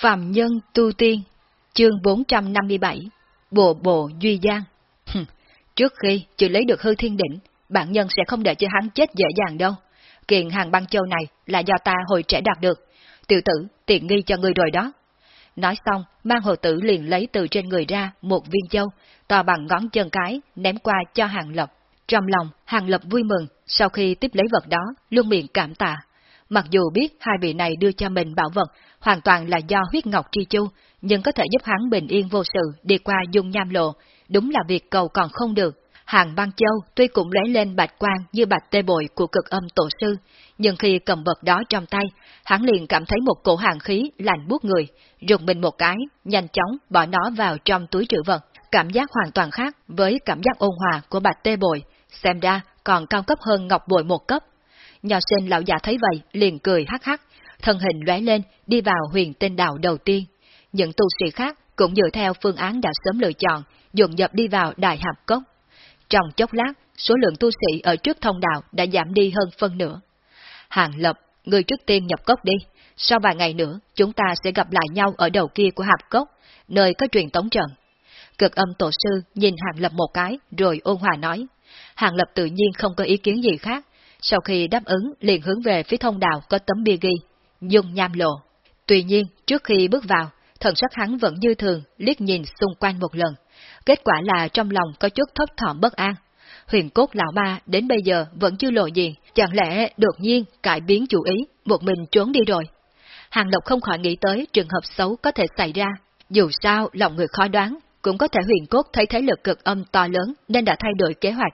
Phạm Nhân Tu Tiên, chương 457, Bộ Bộ Duy Giang. Trước khi chưa lấy được hư thiên đỉnh, bản nhân sẽ không để cho hắn chết dễ dàng đâu. Kiện hàng băng châu này là do ta hồi trẻ đạt được. Tiểu tử, tiện nghi cho người rồi đó. Nói xong, mang hồ tử liền lấy từ trên người ra một viên châu, to bằng ngón chân cái, ném qua cho hàng lập. Trong lòng, hàng lập vui mừng, sau khi tiếp lấy vật đó, luôn miệng cảm tạ. Mặc dù biết hai vị này đưa cho mình bảo vật hoàn toàn là do huyết ngọc tri chu, nhưng có thể giúp hắn bình yên vô sự đi qua dung nham lộ, đúng là việc cầu còn không được. Hàng băng châu tuy cũng lấy lên bạch quang như bạch tê bội của cực âm tổ sư, nhưng khi cầm vật đó trong tay, hắn liền cảm thấy một cổ hàng khí lạnh buốt người, rụt mình một cái, nhanh chóng bỏ nó vào trong túi trữ vật. Cảm giác hoàn toàn khác với cảm giác ôn hòa của bạch tê bội, xem ra còn cao cấp hơn ngọc bội một cấp. Nhà sinh lão già thấy vậy, liền cười hắc hắc, thân hình lóe lên, đi vào huyền tinh đạo đầu tiên. Những tu sĩ khác cũng dựa theo phương án đã sớm lựa chọn, dồn dập đi vào đại hạp cốc. Trong chốc lát, số lượng tu sĩ ở trước thông đạo đã giảm đi hơn phân nửa. Hàng lập, người trước tiên nhập cốc đi, sau vài ngày nữa chúng ta sẽ gặp lại nhau ở đầu kia của hạp cốc, nơi có truyền tống trận. Cực âm tổ sư nhìn Hàng Lập một cái rồi ôn hòa nói. Hàng Lập tự nhiên không có ý kiến gì khác, sau khi đáp ứng liền hướng về phía thông đạo có tấm bia ghi, dung nham lộ. Tuy nhiên, trước khi bước vào, thần sắc hắn vẫn như thường, liếc nhìn xung quanh một lần. Kết quả là trong lòng có chút thấp thỏm bất an. Huyền cốt lão ma đến bây giờ vẫn chưa lộ diện, chẳng lẽ đột nhiên cải biến chủ ý, một mình trốn đi rồi. Hàng Lộc không khỏi nghĩ tới trường hợp xấu có thể xảy ra. Dù sao, lòng người khó đoán, cũng có thể huyền cốt thấy thế lực cực âm to lớn nên đã thay đổi kế hoạch.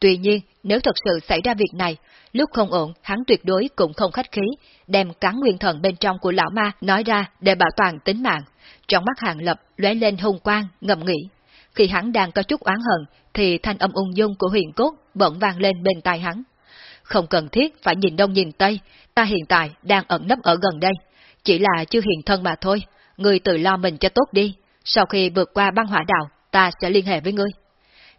Tuy nhiên, nếu thật sự xảy ra việc này, lúc không ổn, hắn tuyệt đối cũng không khách khí, đem cắn nguyên thần bên trong của lão ma nói ra để bảo toàn tính mạng. Trong mắt hàng lập lóe lên hung quang, ngầm nghĩ. Khi hắn đang có chút oán hận, thì thanh âm ung dung của huyền cốt bỗng vang lên bên tai hắn. Không cần thiết phải nhìn đông nhìn tây, ta hiện tại đang ẩn nấp ở gần đây. Chỉ là chưa hiện thân mà thôi, người tự lo mình cho tốt đi. Sau khi vượt qua băng hỏa đạo, ta sẽ liên hệ với ngươi.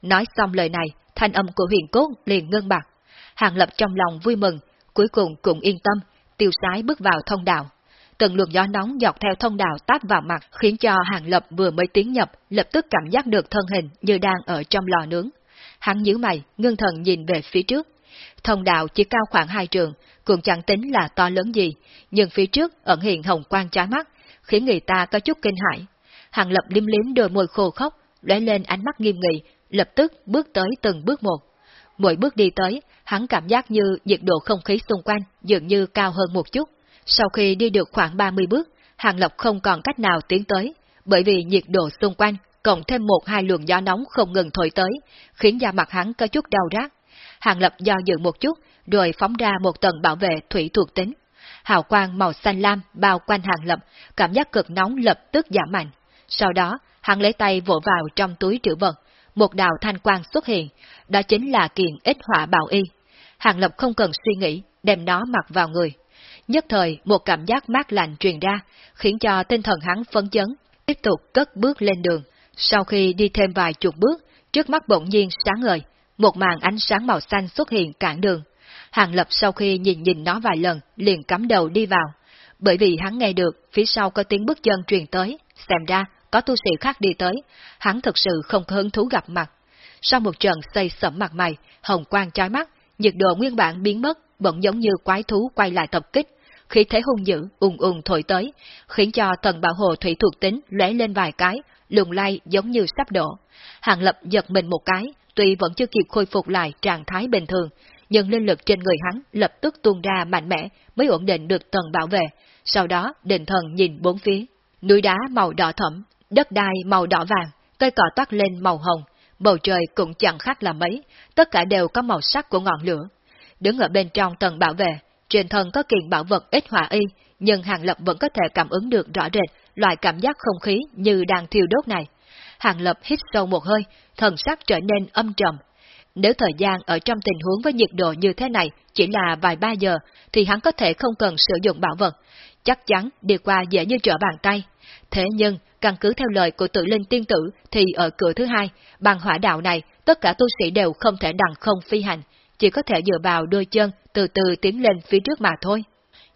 Nói xong lời này, thanh âm của huyền cốt liền ngân bạc. Hàng lập trong lòng vui mừng, cuối cùng cũng yên tâm, tiêu sái bước vào thông đạo. Từng luồng gió nóng dọc theo thông đạo táp vào mặt khiến cho hàng lập vừa mới tiến nhập, lập tức cảm giác được thân hình như đang ở trong lò nướng. Hắn nhíu mày, ngưng thần nhìn về phía trước. Thông đạo chỉ cao khoảng hai trường, cũng chẳng tính là to lớn gì, nhưng phía trước ẩn hiện hồng quang trái mắt, khiến người ta có chút kinh hãi. Hàng lập liếm liếm đôi môi khô khóc, lóe lên ánh mắt nghiêm nghị, lập tức bước tới từng bước một. Mỗi bước đi tới, hắn cảm giác như nhiệt độ không khí xung quanh dường như cao hơn một chút. Sau khi đi được khoảng 30 bước, Hàng lộc không còn cách nào tiến tới, bởi vì nhiệt độ xung quanh cộng thêm một hai luồng gió nóng không ngừng thổi tới, khiến da mặt hắn có chút đau rát. Hàng Lập do dự một chút, rồi phóng ra một tầng bảo vệ thủy thuộc tính. Hào quang màu xanh lam bao quanh Hàng Lập, cảm giác cực nóng lập tức giảm mạnh. Sau đó, hắn lấy tay vỗ vào trong túi trữ vật, một đạo thanh quang xuất hiện, đó chính là kiện ít hỏa bảo y. Hàng Lập không cần suy nghĩ, đem nó mặc vào người. Nhất thời, một cảm giác mát lạnh truyền ra, khiến cho tinh thần hắn phấn chấn, tiếp tục cất bước lên đường. Sau khi đi thêm vài chục bước, trước mắt bỗng nhiên sáng ngời, một màn ánh sáng màu xanh xuất hiện cản đường. Hàng Lập sau khi nhìn nhìn nó vài lần, liền cắm đầu đi vào. Bởi vì hắn nghe được phía sau có tiếng bước chân truyền tới, xem ra có tu sĩ khác đi tới, hắn thực sự không có hứng thú gặp mặt. Sau một trận xây sẫm mặt mày, hồng quang chói mắt, nhiệt độ nguyên bản biến mất, bỗng giống như quái thú quay lại tập kích, khí thế hung dữ, ùng ùng thổi tới, khiến cho thần bảo hộ thủy thuộc tính lóe lên vài cái, lùng lay giống như sắp đổ. Hàng lập giật mình một cái, tuy vẫn chưa kịp khôi phục lại trạng thái bình thường, nhưng linh lực trên người hắn lập tức tuôn ra mạnh mẽ mới ổn định được tầng bảo vệ, sau đó định thần nhìn bốn phía. Núi đá màu đỏ thẫm, đất đai màu đỏ vàng, cây cỏ toát lên màu hồng, bầu trời cũng chẳng khác là mấy, tất cả đều có màu sắc của ngọn lửa. Đứng ở bên trong tầng bảo vệ, trên thân có kiện bảo vật ít hỏa y, nhưng Hàng Lập vẫn có thể cảm ứng được rõ rệt loại cảm giác không khí như đang thiêu đốt này. Hàng Lập hít sâu một hơi, thần sắc trở nên âm trầm. Nếu thời gian ở trong tình huống với nhiệt độ như thế này chỉ là vài ba giờ, thì hắn có thể không cần sử dụng bảo vật, chắc chắn đi qua dễ như trở bàn tay. Thế nhưng, căn cứ theo lời của tự linh tiên tử, thì ở cửa thứ hai, bằng hỏa đạo này, tất cả tu sĩ đều không thể đằng không phi hành, chỉ có thể dựa vào đôi chân từ từ tiến lên phía trước mà thôi.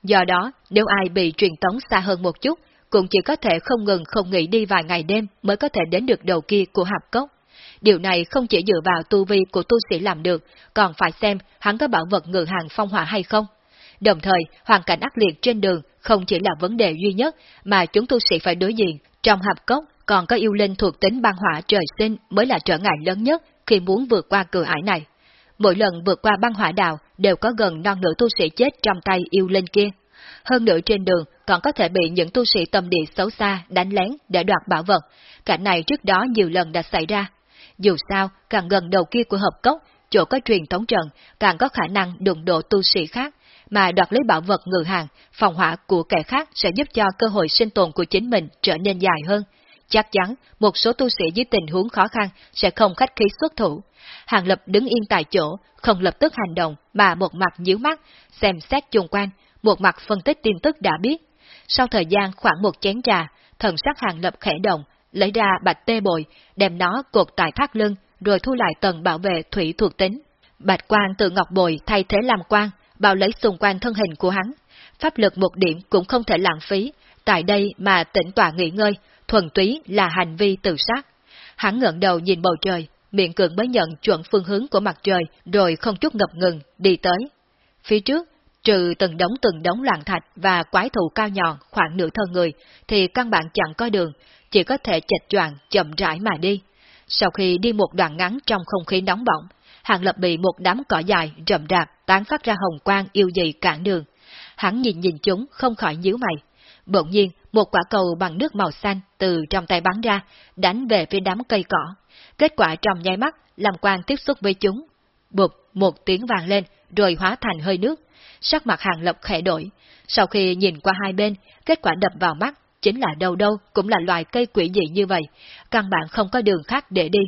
Do đó, nếu ai bị truyền tống xa hơn một chút, cũng chỉ có thể không ngừng không nghỉ đi vài ngày đêm mới có thể đến được đầu kia của hạp cốc. Điều này không chỉ dựa vào tu vi của tu sĩ làm được, còn phải xem hắn có bảo vật ngự hàng phong hỏa hay không. Đồng thời, hoàn cảnh ác liệt trên đường không chỉ là vấn đề duy nhất mà chúng tu sĩ phải đối diện. Trong hạp cốc còn có yêu linh thuộc tính băng hỏa trời sinh mới là trở ngại lớn nhất khi muốn vượt qua cửa ải này. Mỗi lần vượt qua băng hỏa đào đều có gần non nửa tu sĩ chết trong tay yêu linh kia. Hơn nữa trên đường còn có thể bị những tu sĩ tâm địa xấu xa đánh lén để đoạt bảo vật. Cảnh này trước đó nhiều lần đã xảy ra. Dù sao, càng gần đầu kia của hợp cốc, chỗ có truyền thống trận, càng có khả năng đụng độ tu sĩ khác, mà đoạt lấy bảo vật ngự hàng, phòng hỏa của kẻ khác sẽ giúp cho cơ hội sinh tồn của chính mình trở nên dài hơn. Chắc chắn, một số tu sĩ dưới tình huống khó khăn sẽ không khách khí xuất thủ. Hàng Lập đứng yên tại chỗ, không lập tức hành động, mà một mặt nhíu mắt, xem xét chung quanh, một mặt phân tích tin tức đã biết. Sau thời gian khoảng một chén trà, thần sắc Hàng Lập khẽ động, lấy ra bạch tê bồi, đem nó cột tại thắt lưng, rồi thu lại tầng bảo vệ thủy thuộc tính. Bạch quang từ ngọc bồi thay thế làm quang, bao lấy xung quanh thân hình của hắn. Pháp lực một điểm cũng không thể lãng phí, tại đây mà tĩnh tọa nghỉ ngơi, thuần túy là hành vi tự sát. Hắn ngẩng đầu nhìn bầu trời, miệng cường mới nhận chuẩn phương hướng của mặt trời, rồi không chút ngập ngừng, đi tới. Phía trước, trừ từng đống từng đống loạn thạch và quái thụ cao nhọn khoảng nửa thân người, thì căn bản chẳng có đường, chỉ có thể chệch choạng chậm rãi mà đi. Sau khi đi một đoạn ngắn trong không khí nóng bỏng, Hàng Lập bị một đám cỏ dài rậm rạp tán phát ra hồng quang yêu dị cản đường. Hắn nhìn nhìn chúng không khỏi nhíu mày. Bỗng nhiên, một quả cầu bằng nước màu xanh từ trong tay bắn ra, đánh về phía đám cây cỏ. Kết quả trong nháy mắt, làm quang tiếp xúc với chúng. Bụp, một tiếng vàng lên, rồi hóa thành hơi nước. Sắc mặt hàng lập khẽ đổi. Sau khi nhìn qua hai bên, kết quả đập vào mắt, chính là đâu đâu cũng là loài cây quỷ dị như vậy, căn bản không có đường khác để đi.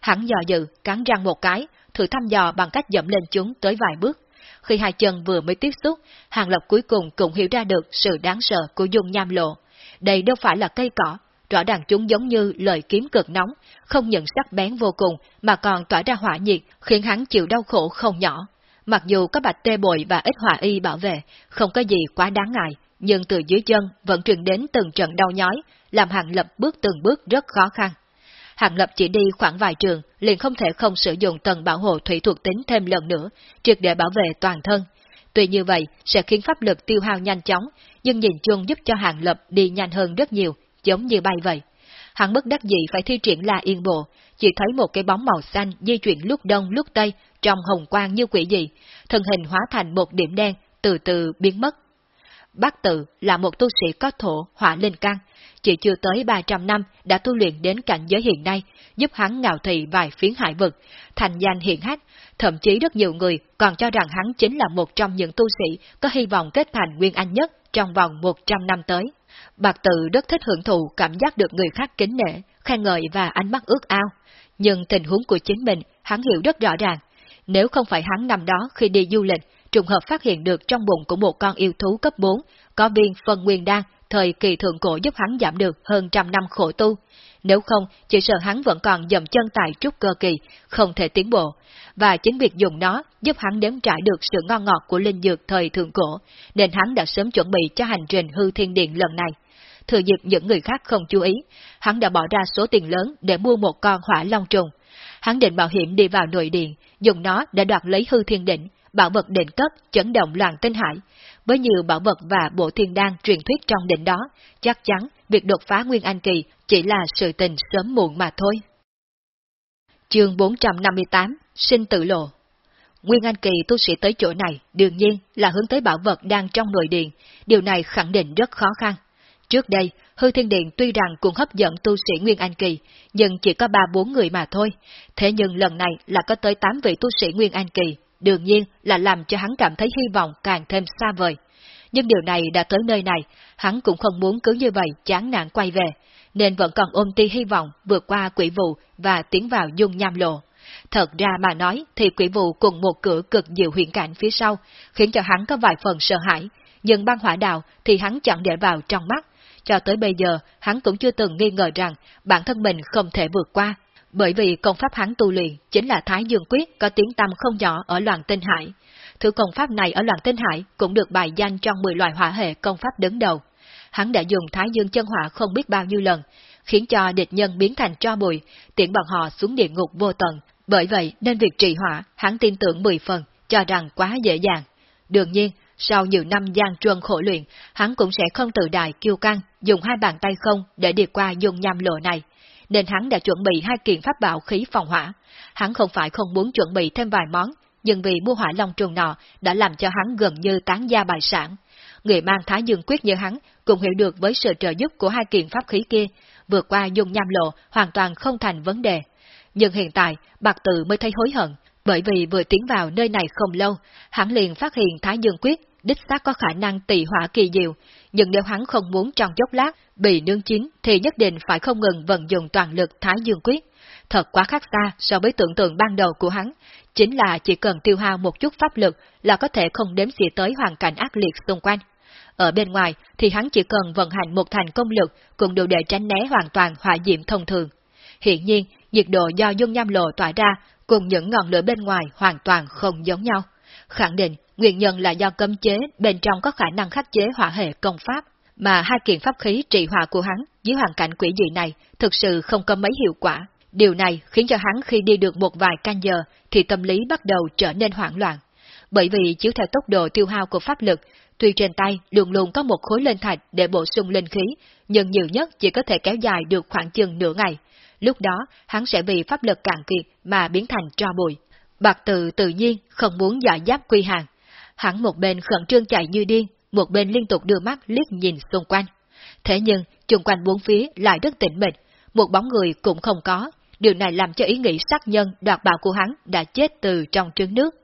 Hắn dò dự, cắn răng một cái, thử thăm dò bằng cách dẫm lên chúng tới vài bước. Khi hai chân vừa mới tiếp xúc, Hàng Lập cuối cùng cũng hiểu ra được sự đáng sợ của dung nham lộ. Đây đâu phải là cây cỏ, rõ ràng chúng giống như lời kiếm cực nóng, không những sắc bén vô cùng mà còn tỏa ra hỏa nhiệt, khiến hắn chịu đau khổ không nhỏ. Mặc dù có bạch tê bội và ít hỏa y bảo vệ, không có gì quá đáng ngại, nhưng từ dưới chân vẫn truyền đến từng trận đau nhói, làm Hàng Lập bước từng bước rất khó khăn. Hàng Lập chỉ đi khoảng vài trường, liền không thể không sử dụng tầng bảo hộ thủy thuộc tính thêm lần nữa, triệt để bảo vệ toàn thân. Tuy như vậy, sẽ khiến pháp lực tiêu hao nhanh chóng, nhưng nhìn chung giúp cho Hàng Lập đi nhanh hơn rất nhiều, giống như bay vậy. Hắn bất đắc dĩ phải thi triển là yên bộ, chỉ thấy một cái bóng màu xanh di chuyển lúc đông lúc tây, trong hồng quang như quỷ dị, thân hình hóa thành một điểm đen, từ từ biến mất. Bác Tự là một tu sĩ có thổ hỏa linh căn, chỉ chưa tới 300 năm đã tu luyện đến cảnh giới hiện nay, giúp hắn ngạo thị vài phiến hải vực, thành danh hiện hách, thậm chí rất nhiều người còn cho rằng hắn chính là một trong những tu sĩ có hy vọng kết thành nguyên anh nhất trong vòng 100 năm tới. Bạc tự rất thích hưởng thụ cảm giác được người khác kính nể, khen ngợi và ánh mắt ước ao. Nhưng tình huống của chính mình, hắn hiểu rất rõ ràng. Nếu không phải hắn năm đó khi đi du lịch, trùng hợp phát hiện được trong bụng của một con yêu thú cấp 4 có viên phân nguyên đan thời kỳ thượng cổ giúp hắn giảm được hơn trăm năm khổ tu. Nếu không, chỉ sợ hắn vẫn còn dầm chân tại trúc cơ kỳ, không thể tiến bộ. Và chính việc dùng nó giúp hắn đếm trải được sự ngon ngọt của linh dược thời thượng cổ, nên hắn đã sớm chuẩn bị cho hành trình hư thiên điện lần này. Thừa dịp những người khác không chú ý, hắn đã bỏ ra số tiền lớn để mua một con hỏa long trùng. Hắn định bảo hiểm đi vào nội điện, dùng nó để đoạt lấy hư thiên đỉnh, bảo vật đỉnh cấp chấn động loạn tinh hải, với nhiều bảo vật và bộ thiên đan truyền thuyết trong đỉnh đó, chắc chắn việc đột phá Nguyên Anh Kỳ chỉ là sự tình sớm muộn mà thôi. Chương 458 Sinh tự lộ Nguyên Anh Kỳ tu sĩ tới chỗ này đương nhiên là hướng tới bảo vật đang trong nội điện, điều này khẳng định rất khó khăn. Trước đây, Hư Thiên Điện tuy rằng cũng hấp dẫn tu sĩ Nguyên Anh Kỳ, nhưng chỉ có ba bốn người mà thôi. Thế nhưng lần này là có tới tám vị tu sĩ Nguyên Anh Kỳ, đương nhiên là làm cho hắn cảm thấy hy vọng càng thêm xa vời. Nhưng điều này đã tới nơi này, hắn cũng không muốn cứ như vậy chán nản quay về, nên vẫn còn ôm ti hy vọng vượt qua quỷ vụ và tiến vào dung nham lộ. Thật ra mà nói thì quỷ vụ cùng một cửa cực diệu huyền cảnh phía sau, khiến cho hắn có vài phần sợ hãi, nhưng băng hỏa đạo thì hắn chẳng để vào trong mắt. Cho tới bây giờ, hắn cũng chưa từng nghi ngờ rằng bản thân mình không thể vượt qua, bởi vì công pháp hắn tu luyện chính là Thái Dương Quyết có tiếng tăm không nhỏ ở loạn tinh hải. Thứ công pháp này ở loạn tinh hải cũng được bài danh trong 10 loại hỏa hệ công pháp đứng đầu. hắn đã dùng thái dương chân hỏa không biết bao nhiêu lần, khiến cho địch nhân biến thành tro bụi, tiện bọn họ xuống địa ngục vô tận. Bởi vậy nên việc trị hỏa, hắn tin tưởng 10 phần, cho rằng quá dễ dàng. Đương nhiên, sau nhiều năm gian truân khổ luyện, hắn cũng sẽ không tự đại kiêu căng, dùng hai bàn tay không để đi qua dùng nham lộ này. Nên hắn đã chuẩn bị hai kiện pháp bảo khí phòng hỏa. Hắn không phải không muốn chuẩn bị thêm vài món, nhưng vì mua hỏa long trùng nọ đã làm cho hắn gần như tán gia bài sản. Người mang thái dương quyết như hắn cũng hiểu được với sự trợ giúp của hai kiện pháp khí kia, vượt qua dùng nham lộ hoàn toàn không thành vấn đề. Nhưng hiện tại, Bạc Tự mới thấy hối hận, bởi vì vừa tiến vào nơi này không lâu, hắn liền phát hiện Thái Dương Quyết đích xác có khả năng tỷ hỏa kỳ diệu, nhưng nếu hắn không muốn trong chốc lát bị nương chín thì nhất định phải không ngừng vận dụng toàn lực Thái Dương Quyết. Thật quá khác xa so với tưởng tượng ban đầu của hắn, chính là chỉ cần tiêu hao một chút pháp lực là có thể không đếm xỉa tới hoàn cảnh ác liệt xung quanh. Ở bên ngoài thì hắn chỉ cần vận hành một thành công lực cũng đủ để tránh né hoàn toàn hỏa diệm thông thường. Hiện nhiên, nhiệt độ do dung nham lộ tỏa ra cùng những ngọn lửa bên ngoài hoàn toàn không giống nhau. Khẳng định nguyên nhân là do cấm chế bên trong có khả năng khắc chế hỏa hệ công pháp, mà hai kiện pháp khí trị hỏa của hắn dưới hoàn cảnh quỷ dị này thực sự không có mấy hiệu quả. Điều này khiến cho hắn khi đi được một vài canh giờ thì tâm lý bắt đầu trở nên hoảng loạn. Bởi vì chiếu theo tốc độ tiêu hao của pháp lực, tuy trên tay luôn luôn có một khối lên thạch để bổ sung linh khí, nhưng nhiều nhất chỉ có thể kéo dài được khoảng chừng nửa ngày. Lúc đó, hắn sẽ vì pháp lực cạn kiệt mà biến thành tro bụi. Bạc tự tự nhiên không muốn giải giáp quy hàng. Hắn một bên khẩn trương chạy như điên, một bên liên tục đưa mắt liếc nhìn xung quanh. Thế nhưng, chung quanh bốn phía lại rất tĩnh mịch, một bóng người cũng không có. Điều này làm cho ý nghĩ sát nhân đoạt bảo của hắn đã chết từ trong trứng nước.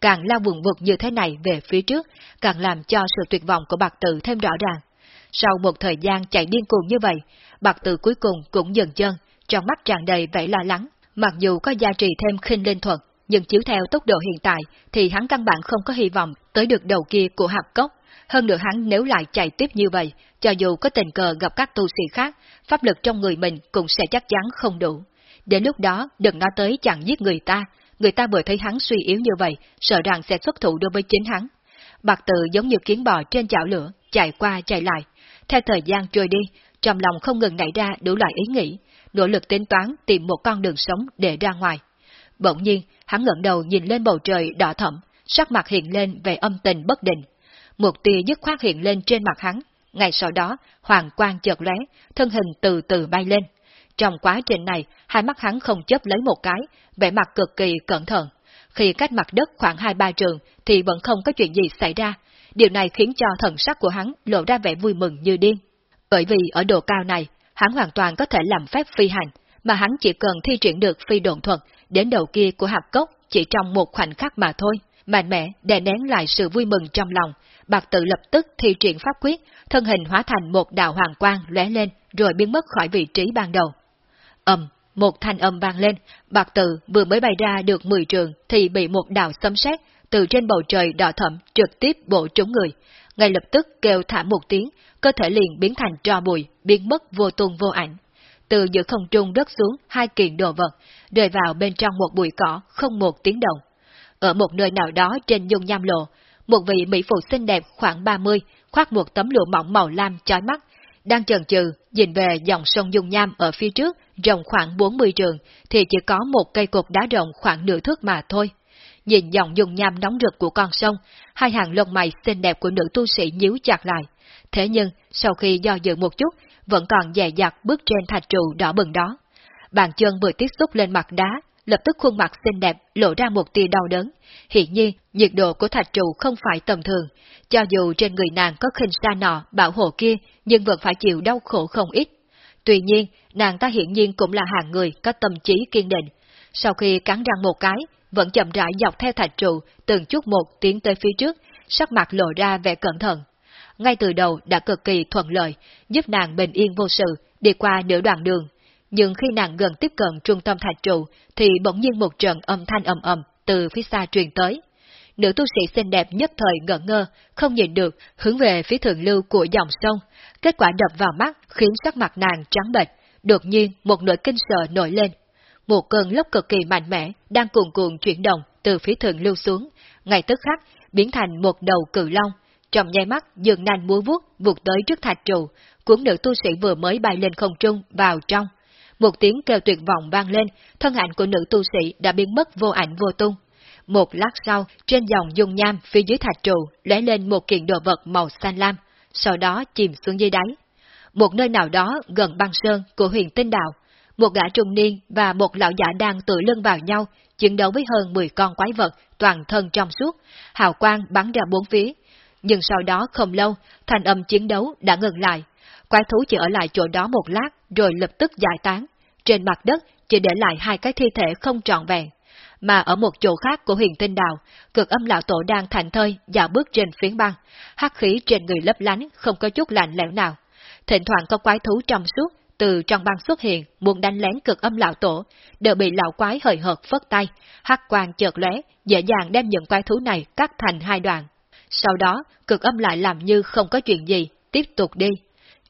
Càng lao vùng vực như thế này về phía trước, càng làm cho sự tuyệt vọng của bạc tự thêm rõ ràng. Sau một thời gian chạy điên cuồng như vậy, bạc tự cuối cùng cũng dừng chân, trong mắt tràn đầy vẻ lo lắng. Mặc dù có gia trì thêm khinh linh thuật, nhưng chiếu theo tốc độ hiện tại thì hắn căn bản không có hy vọng tới được đầu kia của hạp cốc. Hơn nữa hắn nếu lại chạy tiếp như vậy, cho dù có tình cờ gặp các tu sĩ khác, pháp lực trong người mình cũng sẽ chắc chắn không đủ. Đến lúc đó, đừng nói tới chẳng giết người ta, người ta vừa thấy hắn suy yếu như vậy, sợ rằng sẽ xuất thủ đối với chính hắn. Bạc tự giống như kiến bò trên chảo lửa, chạy qua chạy lại. Theo thời gian trôi đi, trong lòng không ngừng nảy ra đủ loại ý nghĩ, nỗ lực tính toán tìm một con đường sống để ra ngoài. Bỗng nhiên, hắn ngẩng đầu nhìn lên bầu trời đỏ thẫm, sắc mặt hiện lên về âm tình bất định. Một tia dứt khoát hiện lên trên mặt hắn, ngay sau đó, hoàng quang chợt lóe, thân hình từ từ bay lên. Trong quá trình này, hai mắt hắn không chấp lấy một cái, vẻ mặt cực kỳ cẩn thận. Khi cách mặt đất khoảng hai ba trường thì vẫn không có chuyện gì xảy ra. Điều này khiến cho thần sắc của hắn lộ ra vẻ vui mừng như điên. Bởi vì ở độ cao này, hắn hoàn toàn có thể làm phép phi hành, mà hắn chỉ cần thi triển được phi độn thuật đến đầu kia của hạp cốc chỉ trong một khoảnh khắc mà thôi. Mạnh mẽ đè nén lại sự vui mừng trong lòng, bạc tự lập tức thi triển pháp quyết, thân hình hóa thành một đạo hoàng quang lóe lên rồi biến mất khỏi vị trí ban đầu. Ầm, một thanh âm vang lên, bạc tự vừa mới bay ra được 10 trường thì bị một đạo sấm sét từ trên bầu trời đỏ thẫm trực tiếp bổ trúng người. Ngay lập tức kêu thảm một tiếng, cơ thể liền biến thành tro bụi, biến mất vô tung vô ảnh. Từ giữa không trung đất xuống hai kiện đồ vật, rơi vào bên trong một bụi cỏ, không một tiếng động. Ở một nơi nào đó trên dung nham lộ, một vị mỹ phụ xinh đẹp khoảng 30, khoác một tấm lụa mỏng màu lam chói mắt, đang chần chừ nhìn về dòng sông dung nham ở phía trước, rộng khoảng 40 trường, thì chỉ có một cây cột đá rộng khoảng nửa thước mà thôi. Nhìn dòng dung nham nóng rực của con sông, hai hàng lông mày xinh đẹp của nữ tu sĩ nhíu chặt lại. Thế nhưng, sau khi do dự một chút, vẫn còn dè dặt bước trên thạch trụ đỏ bừng đó. Bàn chân vừa tiếp xúc lên mặt đá, lập tức khuôn mặt xinh đẹp lộ ra một tia đau đớn. Hiện nhiên, nhiệt độ của thạch trụ không phải tầm thường. Cho dù trên người nàng có khinh sa nọ, bảo hộ kia, nhưng vẫn phải chịu đau khổ không ít. Tuy nhiên, nàng ta hiển nhiên cũng là hàng người có tâm trí kiên định. Sau khi cắn răng một cái, vẫn chậm rãi dọc theo thạch trụ, từng chút một tiến tới phía trước, sắc mặt lộ ra vẻ cẩn thận. Ngay từ đầu đã cực kỳ thuận lợi, giúp nàng bình yên vô sự, đi qua nửa đoạn đường. Nhưng khi nàng gần tiếp cận trung tâm thạch trụ, thì bỗng nhiên một trận âm thanh ầm ầm từ phía xa truyền tới. Nữ tu sĩ xinh đẹp nhất thời ngỡ ngơ, không nhìn được, hướng về phía thượng lưu của dòng sông. Kết quả đập vào mắt khiến sắc mặt nàng trắng bệch. Đột nhiên một nỗi kinh sợ nổi lên, một cơn lốc cực kỳ mạnh mẽ đang cuồn cuộn chuyển động từ phía thượng lưu xuống, ngay tức khắc biến thành một đầu cự long, trong nháy mắt dường nành múa vuốt vụt tới trước thạch trụ, cuốn nữ tu sĩ vừa mới bay lên không trung vào trong. Một tiếng kêu tuyệt vọng vang lên, thân ảnh của nữ tu sĩ đã biến mất vô ảnh vô tung. Một lát sau, trên dòng dung nham phía dưới thạch trụ lóe lên một kiện đồ vật màu xanh lam, sau đó chìm xuống dưới đáy. Một nơi nào đó gần băng sơn của huyền tinh đạo, một gã trung niên và một lão giả đang tự lưng vào nhau, chiến đấu với hơn 10 con quái vật, toàn thân trong suốt, hào quang bắn ra bốn phía. Nhưng sau đó không lâu, thành âm chiến đấu đã ngừng lại. Quái thú chỉ ở lại chỗ đó một lát, rồi lập tức giải tán. Trên mặt đất chỉ để lại hai cái thi thể không trọn vẹn. Mà ở một chỗ khác của huyền tinh đào, cực âm lão tổ đang thành thơi, dạo bước trên phiến băng, hắc khí trên người lấp lánh, không có chút lạnh lẽo nào. Thỉnh thoảng có quái thú trong suốt, từ trong băng xuất hiện, muốn đánh lén cực âm lão tổ, đều bị lão quái hời hợt phất tay, hắc quang chợt lóe, dễ dàng đem những quái thú này cắt thành hai đoạn. Sau đó, cực âm lại làm như không có chuyện gì, tiếp tục đi.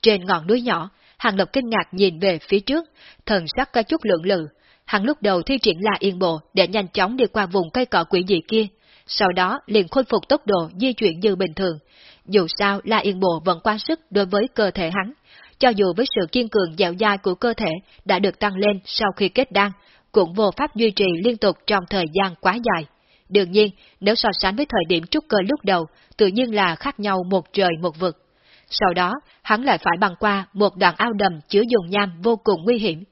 Trên ngọn núi nhỏ, Hàng Lập kinh ngạc nhìn về phía trước, thần sắc có chút lượng lự. Hàng lúc đầu thi triển là yên bộ để nhanh chóng đi qua vùng cây cỏ quỷ dị kia, sau đó liền khôi phục tốc độ di chuyển như bình thường. Dù sao là yên bộ vẫn quá sức đối với cơ thể hắn, cho dù với sự kiên cường dẻo dai của cơ thể đã được tăng lên sau khi kết đan, cũng vô pháp duy trì liên tục trong thời gian quá dài. Đương nhiên, nếu so sánh với thời điểm trúc cơ lúc đầu, tự nhiên là khác nhau một trời một vực. Sau đó, hắn lại phải băng qua một đoạn ao đầm chứa dùng nham vô cùng nguy hiểm.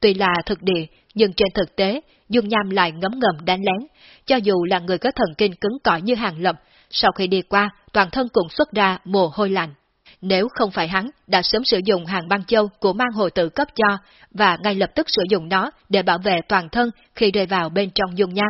Tuy là thực địa, nhưng trên thực tế, dung nham lại ngấm ngầm đánh lén. Cho dù là người có thần kinh cứng cỏi như hàng lập, sau khi đi qua, toàn thân cũng xuất ra mồ hôi lạnh. Nếu không phải hắn đã sớm sử dụng hàng băng châu của mang hồ tự cấp cho và ngay lập tức sử dụng nó để bảo vệ toàn thân khi rơi vào bên trong dung nham.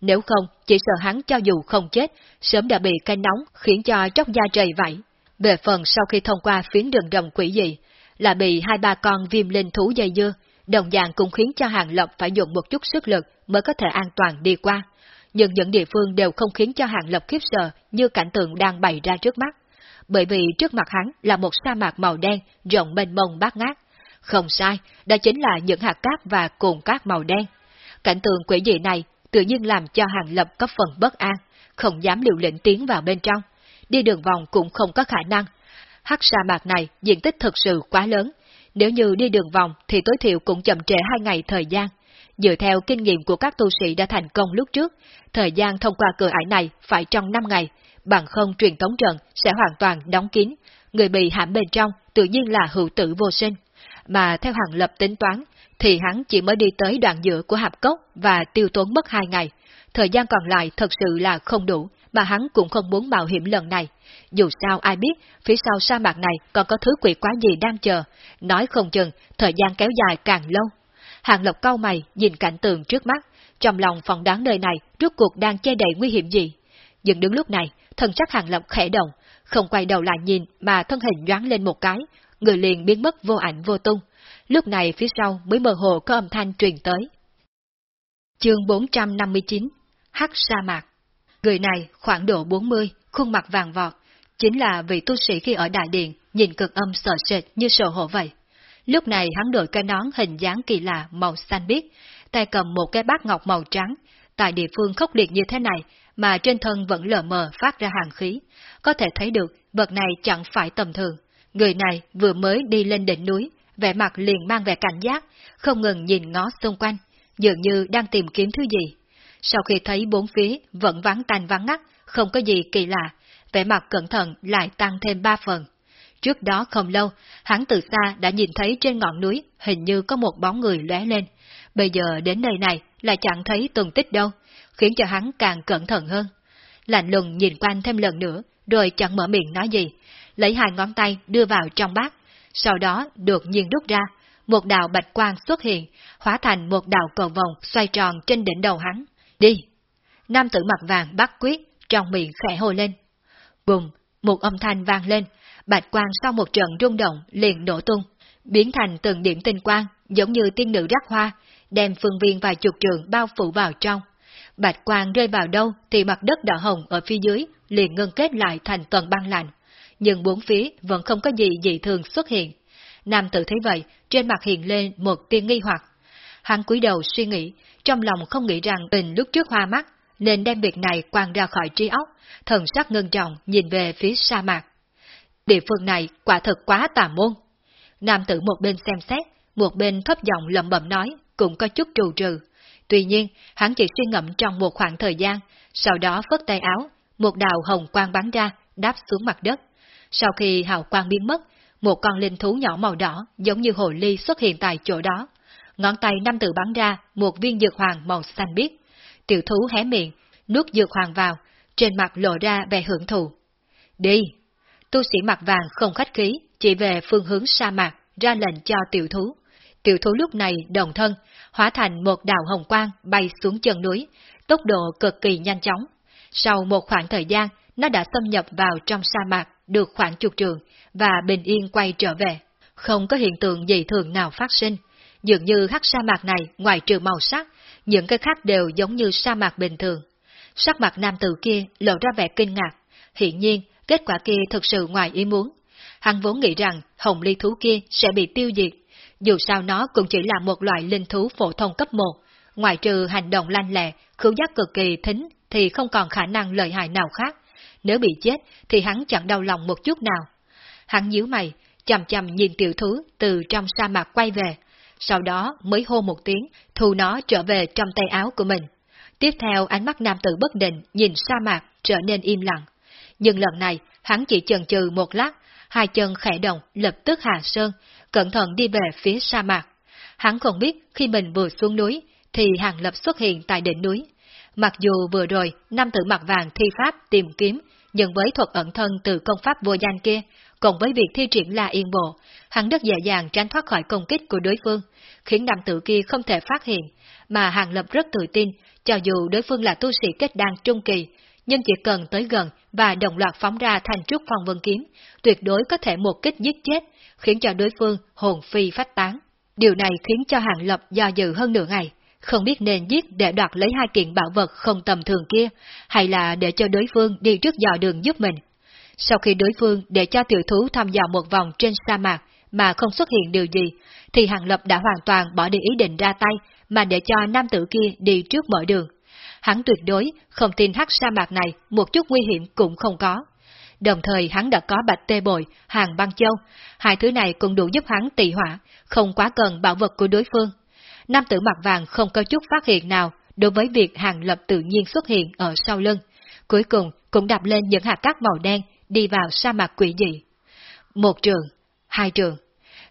Nếu không, chỉ sợ hắn cho dù không chết, sớm đã bị cây nóng khiến cho tróc da trầy vảy. Về phần sau khi thông qua phiến đường rồng quỷ dị, là bị hai ba con viêm linh thú dây dưa, đồng dạng cũng khiến cho hàng lộc phải dùng một chút sức lực mới có thể an toàn đi qua. Nhưng những địa phương đều không khiến cho hàng lộc khiếp sợ như cảnh tượng đang bày ra trước mắt bởi vì trước mặt hắn là một sa mạc màu đen, rộng mênh mông bát ngát. Không sai, đó chính là những hạt cát và cồn cát màu đen. Cảnh tượng quỷ dị này tự nhiên làm cho hàng lập có phần bất an, không dám liều lĩnh tiến vào bên trong. Đi đường vòng cũng không có khả năng. Hắc sa mạc này diện tích thực sự quá lớn, nếu như đi đường vòng thì tối thiểu cũng chậm trễ hai ngày thời gian. Dựa theo kinh nghiệm của các tu sĩ đã thành công lúc trước, thời gian thông qua cửa ải này phải trong 5 ngày, bằng không truyền tống trận sẽ hoàn toàn đóng kín, người bị hãm bên trong tự nhiên là hữu tử vô sinh. Mà theo hàng lập tính toán, thì hắn chỉ mới đi tới đoạn giữa của hạp cốc và tiêu tốn mất hai ngày. Thời gian còn lại thật sự là không đủ, mà hắn cũng không muốn mạo hiểm lần này. Dù sao ai biết, phía sau sa mạc này còn có thứ quỷ quá gì đang chờ, nói không chừng, thời gian kéo dài càng lâu. Hàng Lập cau mày nhìn cảnh tượng trước mắt, trong lòng phòng đoán nơi này rốt cuộc đang che đầy nguy hiểm gì. Nhưng đứng lúc này, thần sắc hàng lập khẽ động, không quay đầu lại nhìn mà thân hình nhoáng lên một cái, người liền biến mất vô ảnh vô tung. Lúc này phía sau mới mơ hồ có âm thanh truyền tới. Chương 459 Hắc sa mạc Người này khoảng độ 40, khuôn mặt vàng vọt, chính là vị tu sĩ khi ở đại điện, nhìn cực âm sợ sệt như sầu hổ vậy. Lúc này hắn đội cái nón hình dáng kỳ lạ màu xanh biếc, tay cầm một cái bát ngọc màu trắng. Tại địa phương khốc liệt như thế này, mà trên thân vẫn lờ mờ phát ra hàng khí, có thể thấy được vật này chẳng phải tầm thường. Người này vừa mới đi lên đỉnh núi, vẻ mặt liền mang vẻ cảnh giác, không ngừng nhìn ngó xung quanh, dường như đang tìm kiếm thứ gì. Sau khi thấy bốn phía vẫn vắng tanh vắng ngắt, không có gì kỳ lạ, vẻ mặt cẩn thận lại tăng thêm ba phần. Trước đó không lâu, hắn từ xa đã nhìn thấy trên ngọn núi hình như có một bóng người lóe lên. Bây giờ đến nơi này là chẳng thấy tung tích đâu, khiến cho hắn càng cẩn thận hơn. Lạnh lùng nhìn quanh thêm lần nữa, rồi chẳng mở miệng nói gì, lấy hai ngón tay đưa vào trong bát, sau đó được nhiên rút ra, một đạo bạch quang xuất hiện, hóa thành một đạo cầu vòng xoay tròn trên đỉnh đầu hắn. Đi! Nam tử mặt vàng bắt quyết, trong miệng khẽ hồ lên. Bùm! Một âm thanh vang lên, bạch quang sau một trận rung động liền nổ tung, biến thành từng điểm tinh quang, giống như tiên nữ rắc hoa, đem phương viên vài chục trường bao phủ vào trong. Bạch quang rơi vào đâu thì mặt đất đỏ hồng ở phía dưới liền ngưng kết lại thành tuần băng lạnh. Nhưng bốn phía vẫn không có gì dị thường xuất hiện. Nam tử thấy vậy, trên mặt hiện lên một tia nghi hoặc. Hắn cúi đầu suy nghĩ, trong lòng không nghĩ rằng mình lúc trước hoa mắt, nên đem việc này quang ra khỏi trí óc, thần sắc ngưng trọng nhìn về phía sa mạc. Địa phương này quả thật quá tà môn. Nam tử một bên xem xét, một bên thấp giọng lẩm bẩm nói, cũng có chút trù trừ. Tuy nhiên, hắn chỉ suy ngẫm trong một khoảng thời gian, sau đó phất tay áo, một đạo hồng quang bắn ra, đáp xuống mặt đất. Sau khi hào quang biến mất, một con linh thú nhỏ màu đỏ giống như hồ ly xuất hiện tại chỗ đó. Ngón tay nam tử bắn ra một viên dược hoàng màu xanh biếc. Tiểu thú hé miệng, nuốt dược hoàng vào, trên mặt lộ ra vẻ hưởng thụ. Đi! Tu sĩ mặt vàng không khách khí, chỉ về phương hướng sa mạc, ra lệnh cho tiểu thú. Tiểu thú lúc này đồng thân, hóa thành một đạo hồng quang bay xuống chân núi, tốc độ cực kỳ nhanh chóng. Sau một khoảng thời gian, nó đã xâm nhập vào trong sa mạc được khoảng chục trường và bình yên quay trở về. Không có hiện tượng dị thường nào phát sinh. Dường như hắc sa mạc này ngoài trừ màu sắc, những cái khác đều giống như sa mạc bình thường. Sắc mặt nam tử kia lộ ra vẻ kinh ngạc. Hiện nhiên, kết quả kia thực sự ngoài ý muốn. Hắn vốn nghĩ rằng hồng ly thú kia sẽ bị tiêu diệt. Dù sao nó cũng chỉ là một loại linh thú phổ thông cấp 1. ngoại trừ hành động lanh lẹ, khứu giác cực kỳ thính thì không còn khả năng lợi hại nào khác. Nếu bị chết thì hắn chẳng đau lòng một chút nào. Hắn nhíu mày, chầm chầm nhìn tiểu thú từ trong sa mạc quay về, sau đó mới hô một tiếng, thu nó trở về trong tay áo của mình. Tiếp theo ánh mắt nam tử bất định nhìn sa mạc trở nên im lặng. Nhưng lần này, hắn chỉ chần chừ một lát, hai chân khẽ động lập tức hạ sơn, cẩn thận đi về phía sa mạc. Hắn không biết khi mình vừa xuống núi, thì hàng lập xuất hiện tại đỉnh núi. Mặc dù vừa rồi, nam tử mặt vàng thi pháp tìm kiếm, nhưng với thuật ẩn thân từ công pháp vô danh kia, cùng với việc thi triển là yên bộ, hắn rất dễ dàng tránh thoát khỏi công kích của đối phương, khiến nam tử kia không thể phát hiện, mà hàng lập rất tự tin, cho dù đối phương là tu sĩ kết đan trung kỳ, nhưng chỉ cần tới gần và đồng loạt phóng ra thành trúc phong vân kiếm, tuyệt đối có thể một kích giết chết, khiến cho đối phương hồn phi phách tán. Điều này khiến cho hàng lập do dự hơn nửa ngày, không biết nên giết để đoạt lấy hai kiện bảo vật không tầm thường kia, hay là để cho đối phương đi trước dò đường giúp mình. Sau khi đối phương để cho tiểu thú thăm dò một vòng trên sa mạc mà không xuất hiện điều gì, thì Hàng Lập đã hoàn toàn bỏ đi ý định ra tay mà để cho nam tử kia đi trước mở đường. Hắn tuyệt đối không tin hắc sa mạc này một chút nguy hiểm cũng không có. Đồng thời hắn đã có bạch tê bội, hàng băng châu, hai thứ này cũng đủ giúp hắn tị hỏa, không quá cần bảo vật của đối phương. Nam tử mặt vàng không có chút phát hiện nào đối với việc hàng lập tự nhiên xuất hiện ở sau lưng. Cuối cùng cũng đạp lên những hạt cát màu đen đi vào sa mạc quỷ dị. Một trường, hai trường.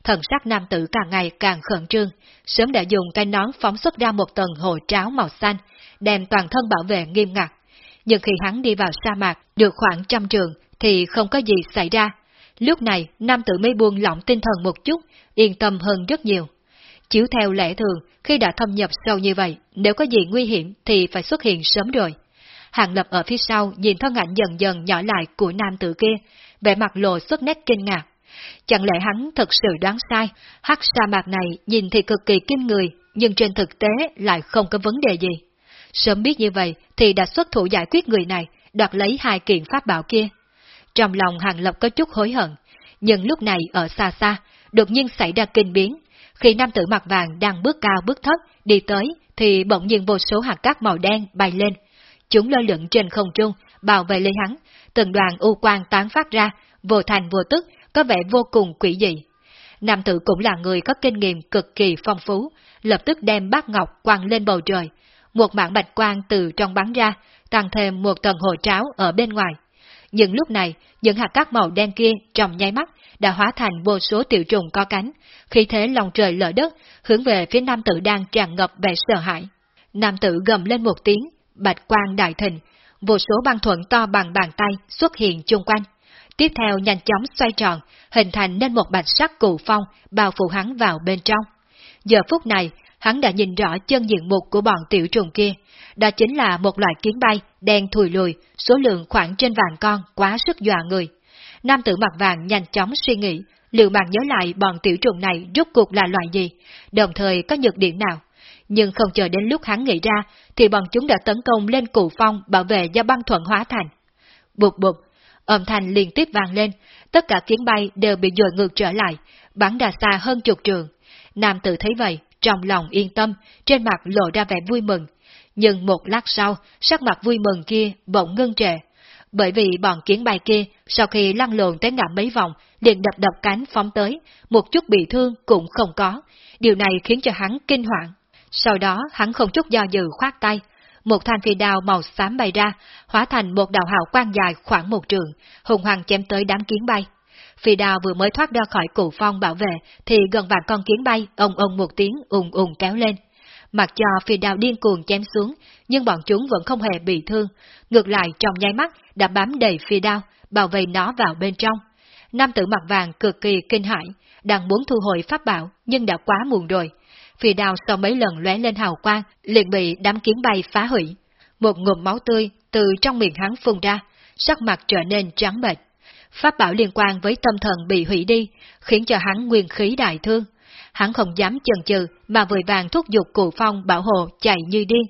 Thần sắc nam tử càng ngày càng khẩn trương, sớm đã dùng cái nón phóng xuất ra một tầng hồ tráo màu xanh, đem toàn thân bảo vệ nghiêm ngặt. Nhưng khi hắn đi vào sa mạc được khoảng trăm trường thì không có gì xảy ra. Lúc này, nam tử mới buông lỏng tinh thần một chút, yên tâm hơn rất nhiều. Chiếu theo lẽ thường, khi đã thâm nhập sâu như vậy, nếu có gì nguy hiểm thì phải xuất hiện sớm rồi. Hàng Lập ở phía sau nhìn thân ảnh dần dần nhỏ lại của nam tử kia, vẻ mặt lộ xuất nét kinh ngạc. Chẳng lẽ hắn thật sự đoán sai, hắc sa mạc này nhìn thì cực kỳ kinh người, nhưng trên thực tế lại không có vấn đề gì. Sớm biết như vậy thì đã xuất thủ giải quyết người này, đoạt lấy hai kiện pháp bảo kia. Trong lòng Hàng Lập có chút hối hận, nhưng lúc này ở xa xa, đột nhiên xảy ra kinh biến. Khi nam tử mặt vàng đang bước cao bước thấp đi tới, thì bỗng nhiên vô số hạt cát màu đen bay lên. Chúng lơ lửng trên không trung, bảo vệ lấy hắn, từng đoàn u quang tán phát ra, vô thành vô tức, có vẻ vô cùng quỷ dị. Nam tử cũng là người có kinh nghiệm cực kỳ phong phú, lập tức đem bát ngọc quăng lên bầu trời. Một mảng bạch quang từ trong bắn ra, tăng thêm một tầng hồ tráo ở bên ngoài. Nhưng lúc này, những hạt cát màu đen kia trong nháy mắt đã hóa thành vô số tiểu trùng có cánh, khi thế lòng trời lở đất, hướng về phía nam tử đang tràn ngập vẻ sợ hãi. Nam tử gầm lên một tiếng, bạch quang đại thịnh, vô số băng thuận to bằng bàn tay xuất hiện chung quanh. Tiếp theo nhanh chóng xoay tròn, hình thành nên một bạch sắc cụ phong bao phủ hắn vào bên trong. Giờ phút này, hắn đã nhìn rõ chân diện mục của bọn tiểu trùng kia. Đó chính là một loại kiến bay đen thùi lùi, số lượng khoảng trên vạn con, quá sức dọa người. Nam tử mặt vàng nhanh chóng suy nghĩ, liệu mạng nhớ lại bọn tiểu trùng này rốt cuộc là loại gì, đồng thời có nhược điểm nào. Nhưng không chờ đến lúc hắn nghĩ ra, thì bọn chúng đã tấn công lên cụ phong bảo vệ do băng thuận hóa thành. Bụt bụt, âm thanh liên tiếp vang lên, tất cả kiến bay đều bị dội ngược trở lại, bắn đà xa hơn chục trường. Nam tử thấy vậy, trong lòng yên tâm, trên mặt lộ ra vẻ vui mừng. Nhưng một lát sau, sắc mặt vui mừng kia bỗng ngưng trệ. Bởi vì bọn kiến bay kia, sau khi lăn lộn tới ngã mấy vòng, liền đập đập cánh phóng tới, một chút bị thương cũng không có. Điều này khiến cho hắn kinh hoàng. Sau đó hắn không chút do dự khoát tay, một thanh phi đao màu xám bay ra, hóa thành một đạo hào quang dài khoảng một trường, hùng hoàng chém tới đám kiến bay. Phi đao vừa mới thoát ra khỏi cụ phong bảo vệ, thì gần vạn con kiến bay, ông ông một tiếng ùng ùng kéo lên. Mặc cho phi đao điên cuồng chém xuống, nhưng bọn chúng vẫn không hề bị thương, ngược lại trong nháy mắt đã bám đầy phi đao, bảo vệ nó vào bên trong. Nam tử mặt vàng cực kỳ kinh hãi, đang muốn thu hồi pháp bảo, nhưng đã quá muộn rồi. Phi đao sau mấy lần lóe lên hào quang, liền bị đám kiến bay phá hủy. Một ngụm máu tươi từ trong miệng hắn phun ra, sắc mặt trở nên trắng bệch. Pháp bảo liên quan với tâm thần bị hủy đi, khiến cho hắn nguyên khí đại thương. Hắn không dám chần chừ mà vội vàng thúc giục cụ phong bảo hộ chạy như điên.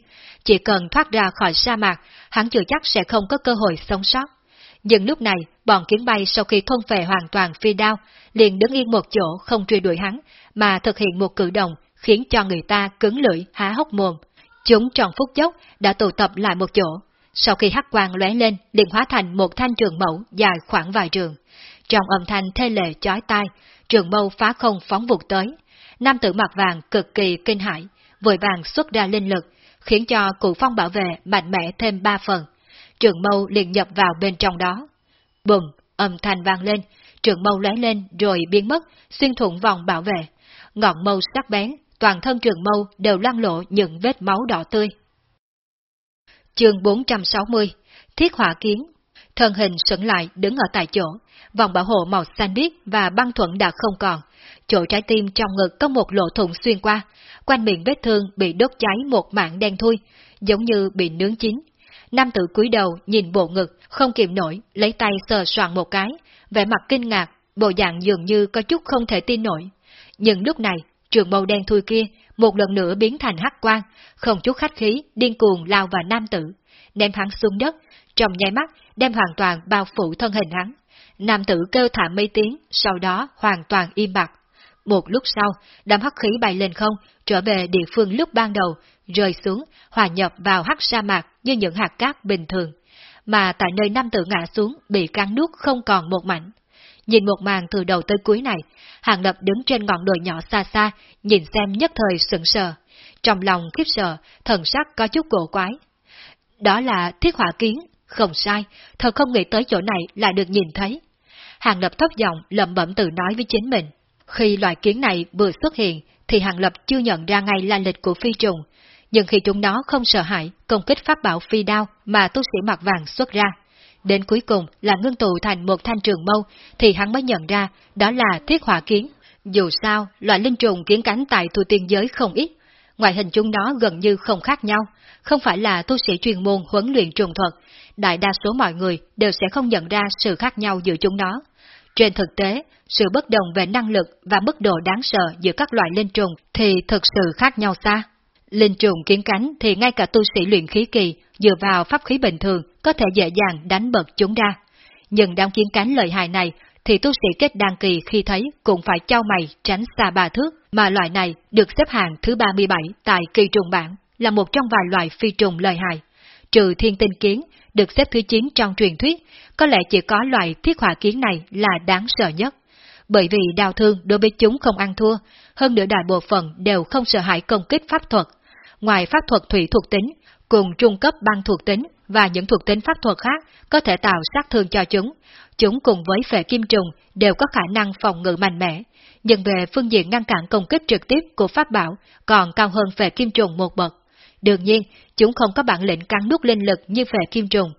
Chỉ cần thoát ra khỏi sa mạc, hắn chưa chắc sẽ không có cơ hội sống sót. Nhưng lúc này, bọn kiến bay sau khi thôn về hoàn toàn phi đao, liền đứng yên một chỗ không truy đuổi hắn, mà thực hiện một cử động khiến cho người ta cứng lưỡi há hốc mồm. Chúng tròn phút chốc đã tụ tập lại một chỗ, sau khi hắc quang lóe lên liền hóa thành một thanh trường mẫu dài khoảng vài trường. Trong âm thanh thê lệ chói tai, trường mâu phá không phóng vụt tới. Nam tử mặt vàng cực kỳ kinh hãi, vội vàng xuất ra linh lực, khiến cho cụ phong bảo vệ mạnh mẽ thêm ba phần. Trường mâu liền nhập vào bên trong đó. Bùng, âm thanh vang lên, trường mâu lóe lên rồi biến mất, xuyên thủng vòng bảo vệ. Ngọn mâu sắc bén, toàn thân trường mâu đều lăn lộ những vết máu đỏ tươi. Chương 460 Thiết hỏa kiến Thân hình sững lại đứng ở tại chỗ, vòng bảo hộ màu xanh biếc và băng thuận đã không còn. Chỗ trái tim trong ngực có một lỗ thủng xuyên qua, quanh miệng vết thương bị đốt cháy một mảng đen thui, giống như bị nướng chín. Nam tử cúi đầu nhìn bộ ngực, không kiềm nổi, lấy tay sờ soạn một cái, vẻ mặt kinh ngạc, bộ dạng dường như có chút không thể tin nổi. Nhưng lúc này, trường màu đen thui kia một lần nữa biến thành hắc quang, không chút khách khí, điên cuồng lao vào nam tử, đem hắn xuống đất, trong nháy mắt đem hoàn toàn bao phủ thân hình hắn. Nam tử kêu thảm mấy tiếng, sau đó hoàn toàn im bặt. Một lúc sau, đám hắc khí bay lên không, trở về địa phương lúc ban đầu, rơi xuống, hòa nhập vào hắc sa mạc như những hạt cát bình thường. Mà tại nơi nam tử ngã xuống, bị cắn nuốt không còn một mảnh. Nhìn một màn từ đầu tới cuối này, Hàng Lập đứng trên ngọn đồi nhỏ xa xa, nhìn xem nhất thời sững sờ. Trong lòng khiếp sợ, thần sắc có chút cổ quái. Đó là thiết hỏa kiến, không sai, thật không nghĩ tới chỗ này là được nhìn thấy. Hàng Lập thấp giọng lẩm bẩm tự nói với chính mình. Khi loài kiến này vừa xuất hiện, thì Hàng Lập chưa nhận ra ngay la lịch của phi trùng, nhưng khi chúng nó không sợ hãi công kích pháp bảo phi đao mà tu sĩ mặt vàng xuất ra, Đến cuối cùng là ngưng tụ thành một thanh trường mâu, thì hắn mới nhận ra đó là thiết hỏa kiến. Dù sao, loại linh trùng kiến cánh tại thu tiên giới không ít, ngoại hình chúng nó gần như không khác nhau, không phải là tu sĩ chuyên môn huấn luyện trùng thuật, đại đa số mọi người đều sẽ không nhận ra sự khác nhau giữa chúng nó. Trên thực tế, sự bất đồng về năng lực và mức độ đáng sợ giữa các loại linh trùng thì thực sự khác nhau xa. Linh trùng kiến cánh thì ngay cả tu sĩ luyện khí kỳ dựa vào pháp khí bình thường có thể dễ dàng đánh bật chúng ra. Nhưng đám kiến cánh lợi hại này thì tu sĩ kết đăng kỳ khi thấy cũng phải trao mày tránh xa ba thước, mà loại này được xếp hạng thứ 37 tại kỳ trùng bản, là một trong vài loại phi trùng lợi hại. Trừ thiên tinh kiến, được xếp thứ 9 trong truyền thuyết, có lẽ chỉ có loại thiết hỏa kiến này là đáng sợ nhất. Bởi vì đau thương đối với chúng không ăn thua, hơn nữa đại bộ phận đều không sợ hãi công kích pháp thuật. Ngoài pháp thuật thủy thuộc tính, cùng trung cấp băng thuộc tính và những thuộc tính pháp thuật khác có thể tạo sát thương cho chúng. Chúng cùng với phệ kim trùng đều có khả năng phòng ngự mạnh mẽ, nhưng về phương diện ngăn cản công kích trực tiếp của pháp bảo còn cao hơn phệ kim trùng một bậc. Đương nhiên, chúng không có bản lĩnh cắn nút linh lực như phệ kim trùng,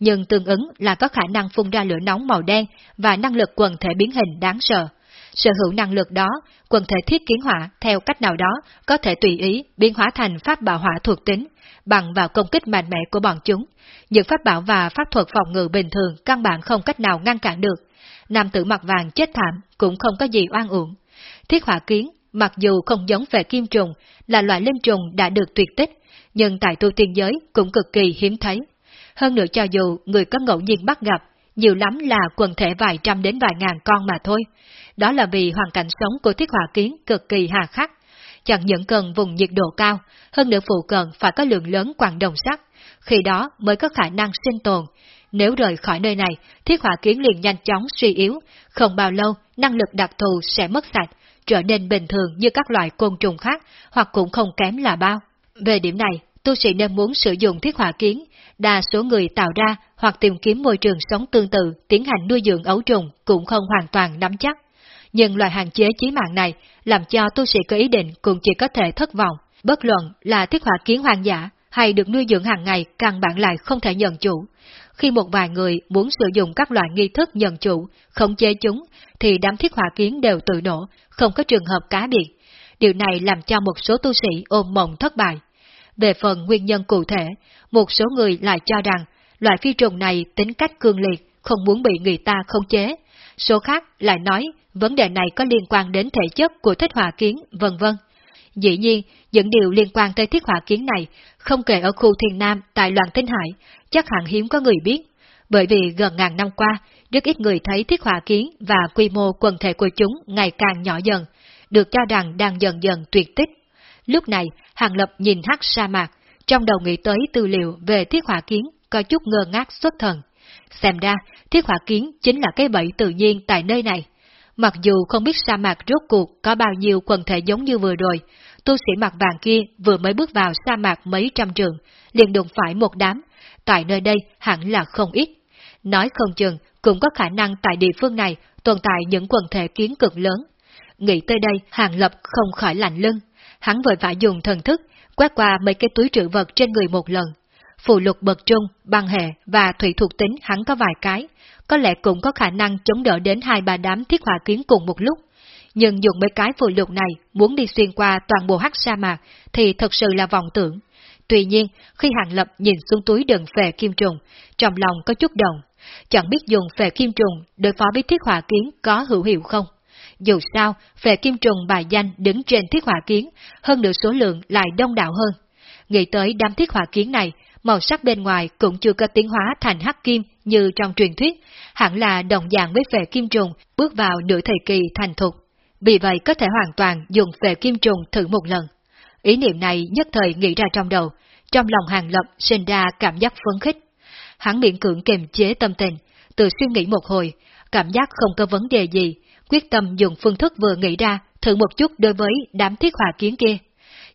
nhưng tương ứng là có khả năng phun ra lửa nóng màu đen và năng lực quần thể biến hình đáng sợ. Sở hữu năng lực đó, quần thể thiết kiến hỏa theo cách nào đó có thể tùy ý biến hóa thành pháp bảo hỏa thuộc tính, bằng vào công kích mạnh mẽ của bọn chúng. Những pháp bảo và pháp thuật phòng ngự bình thường căn bản không cách nào ngăn cản được. Nam tử mặt vàng chết thảm cũng không có gì oan uổng. Thiết hỏa kiến, mặc dù không giống về kim trùng, là loại linh trùng đã được tuyệt tích, nhưng tại tu tiên giới cũng cực kỳ hiếm thấy. Hơn nữa cho dù người có ngẫu nhiên bắt gặp, nhiều lắm là quần thể vài trăm đến vài ngàn con mà thôi. Đó là vì hoàn cảnh sống của thiết hỏa kiến cực kỳ hà khắc, chẳng những cần vùng nhiệt độ cao, hơn nữa phụ cận phải có lượng lớn quặng đồng sắt, khi đó mới có khả năng sinh tồn. Nếu rời khỏi nơi này, thiết hỏa kiến liền nhanh chóng suy yếu, không bao lâu năng lực đặc thù sẽ mất sạch, trở nên bình thường như các loại côn trùng khác, hoặc cũng không kém là bao. Về điểm này, tu sĩ nên muốn sử dụng thiết hỏa kiến, đa số người tạo ra hoặc tìm kiếm môi trường sống tương tự tiến hành nuôi dưỡng ấu trùng cũng không hoàn toàn nắm chắc. Nhưng loại hạn chế chí mạng này làm cho tu sĩ có ý định cũng chỉ có thể thất vọng. Bất luận là thiết hỏa kiến hoang dã hay được nuôi dưỡng hàng ngày căn bản lại không thể nhận chủ. Khi một vài người muốn sử dụng các loại nghi thức nhận chủ, khống chế chúng, thì đám thiết hỏa kiến đều tự nổ, không có trường hợp cá biệt. Điều này làm cho một số tu sĩ ôm mộng thất bại. Về phần nguyên nhân cụ thể, một số người lại cho rằng loại phi trùng này tính cách cương liệt, không muốn bị người ta khống chế. Số khác lại nói vấn đề này có liên quan đến thể chất của thích hỏa kiến, vân vân. Dĩ nhiên, những điều liên quan tới thiết hỏa kiến này, không kể ở khu thiên nam tại loạn tinh hải, chắc hẳn hiếm có người biết, bởi vì gần ngàn năm qua, rất ít người thấy thiết hỏa kiến và quy mô quần thể của chúng ngày càng nhỏ dần, được cho rằng đang dần dần tuyệt tích. Lúc này, Hàng Lập nhìn hắc sa mạc, trong đầu nghĩ tới tư liệu về thiết hỏa kiến, có chút ngơ ngác xuất thần. Xem ra, thiết hỏa kiến chính là cái bẫy tự nhiên tại nơi này. Mặc dù không biết sa mạc rốt cuộc có bao nhiêu quần thể giống như vừa rồi, tu sĩ mặt vàng kia vừa mới bước vào sa mạc mấy trăm trường, liền đụng phải một đám, tại nơi đây hẳn là không ít. Nói không chừng cũng có khả năng tại địa phương này tồn tại những quần thể kiến cực lớn. Nghĩ tới đây, Hàng Lập không khỏi lạnh lưng, hắn vội vã dùng thần thức, quét qua mấy cái túi trữ vật trên người một lần. Phụ lục bậc trung, băng hệ và thủy thuộc tính hắn có vài cái, có lẽ cũng có khả năng chống đỡ đến hai ba đám thiết hỏa kiến cùng một lúc. Nhưng dùng mấy cái phụ lục này muốn đi xuyên qua toàn bộ hắc sa mạc thì thật sự là vọng tưởng. Tuy nhiên, khi Hàng Lập nhìn xuống túi đựng phệ kim trùng, trong lòng có chút động, chẳng biết dùng phệ kim trùng đối phó với thiết hỏa kiến có hữu hiệu không. Dù sao, phệ kim trùng bài danh đứng trên thiết hỏa kiến, hơn nửa số lượng lại đông đảo hơn. Nghĩ tới đám thiết hỏa kiến này, màu sắc bên ngoài cũng chưa có tiến hóa thành hắc kim như trong truyền thuyết, hẳn là đồng dạng với phệ kim trùng bước vào nửa thời kỳ thành thục. Vì vậy có thể hoàn toàn dùng phệ kim trùng thử một lần. Ý niệm này nhất thời nghĩ ra trong đầu, trong lòng hàng lập sinh ra cảm giác phấn khích. Hắn miễn cưỡng kiềm chế tâm tình, tự suy nghĩ một hồi, cảm giác không có vấn đề gì, quyết tâm dùng phương thức vừa nghĩ ra thử một chút đối với đám thiết hòa kiến kia.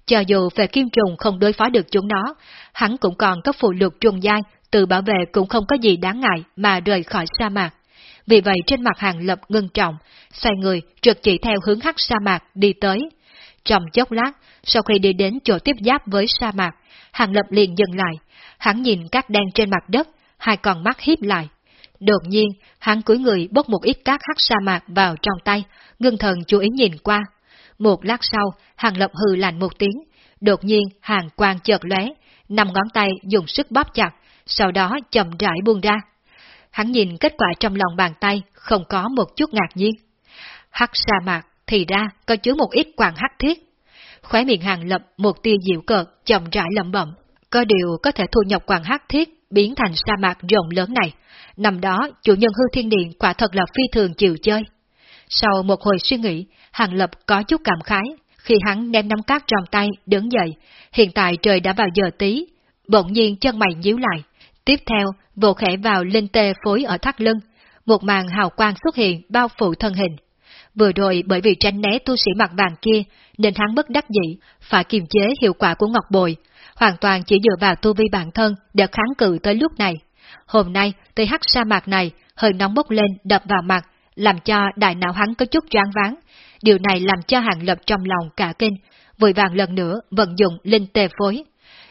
Cho dù về kim trùng không đối phó được chúng nó, hắn cũng còn có phụ lục trùng giai, tự bảo vệ cũng không có gì đáng ngại mà rời khỏi sa mạc. Vì vậy trên mặt hàng lập ngưng trọng, xoay người trực chỉ theo hướng hắc sa mạc đi tới. Trong chốc lát, sau khi đi đến chỗ tiếp giáp với sa mạc, hàng lập liền dừng lại, hắn nhìn các đen trên mặt đất, hai con mắt hiếp lại. Đột nhiên, hắn cúi người bốc một ít cát hắc sa mạc vào trong tay, ngưng thần chú ý nhìn qua. Một lát sau, hàng lập hừ lạnh một tiếng, đột nhiên hàng quang chợt lóe, năm ngón tay dùng sức bóp chặt, sau đó chậm rãi buông ra. Hắn nhìn kết quả trong lòng bàn tay, không có một chút ngạc nhiên. Hắc sa mạc thì ra có chứa một ít quang hắc thiết. Khóe miệng hàng lập một tia dịu cợt, chậm rãi lẩm bẩm. Có điều có thể thu nhập quang hắc thiết biến thành sa mạc rộng lớn này. Năm đó, chủ nhân hư thiên điện quả thật là phi thường chịu chơi. Sau một hồi suy nghĩ, Hàng Lập có chút cảm khái, khi hắn đem nắm cát trong tay, đứng dậy, hiện tại trời đã vào giờ tí, bỗng nhiên chân mày nhíu lại. Tiếp theo, vỗ khẽ vào linh tê phối ở thắt lưng, một màn hào quang xuất hiện bao phủ thân hình. Vừa rồi bởi vì tránh né tu sĩ mặt vàng kia, nên hắn bất đắc dĩ, phải kiềm chế hiệu quả của ngọc bồi, hoàn toàn chỉ dựa vào tu vi bản thân để kháng cự tới lúc này. Hôm nay, tới hắc sa mạc này, hơi nóng bốc lên đập vào mặt, làm cho đại não hắn có chút choáng váng. Điều này làm cho hàng lập trong lòng cả kinh, vội vàng lần nữa vận dụng linh tề phối.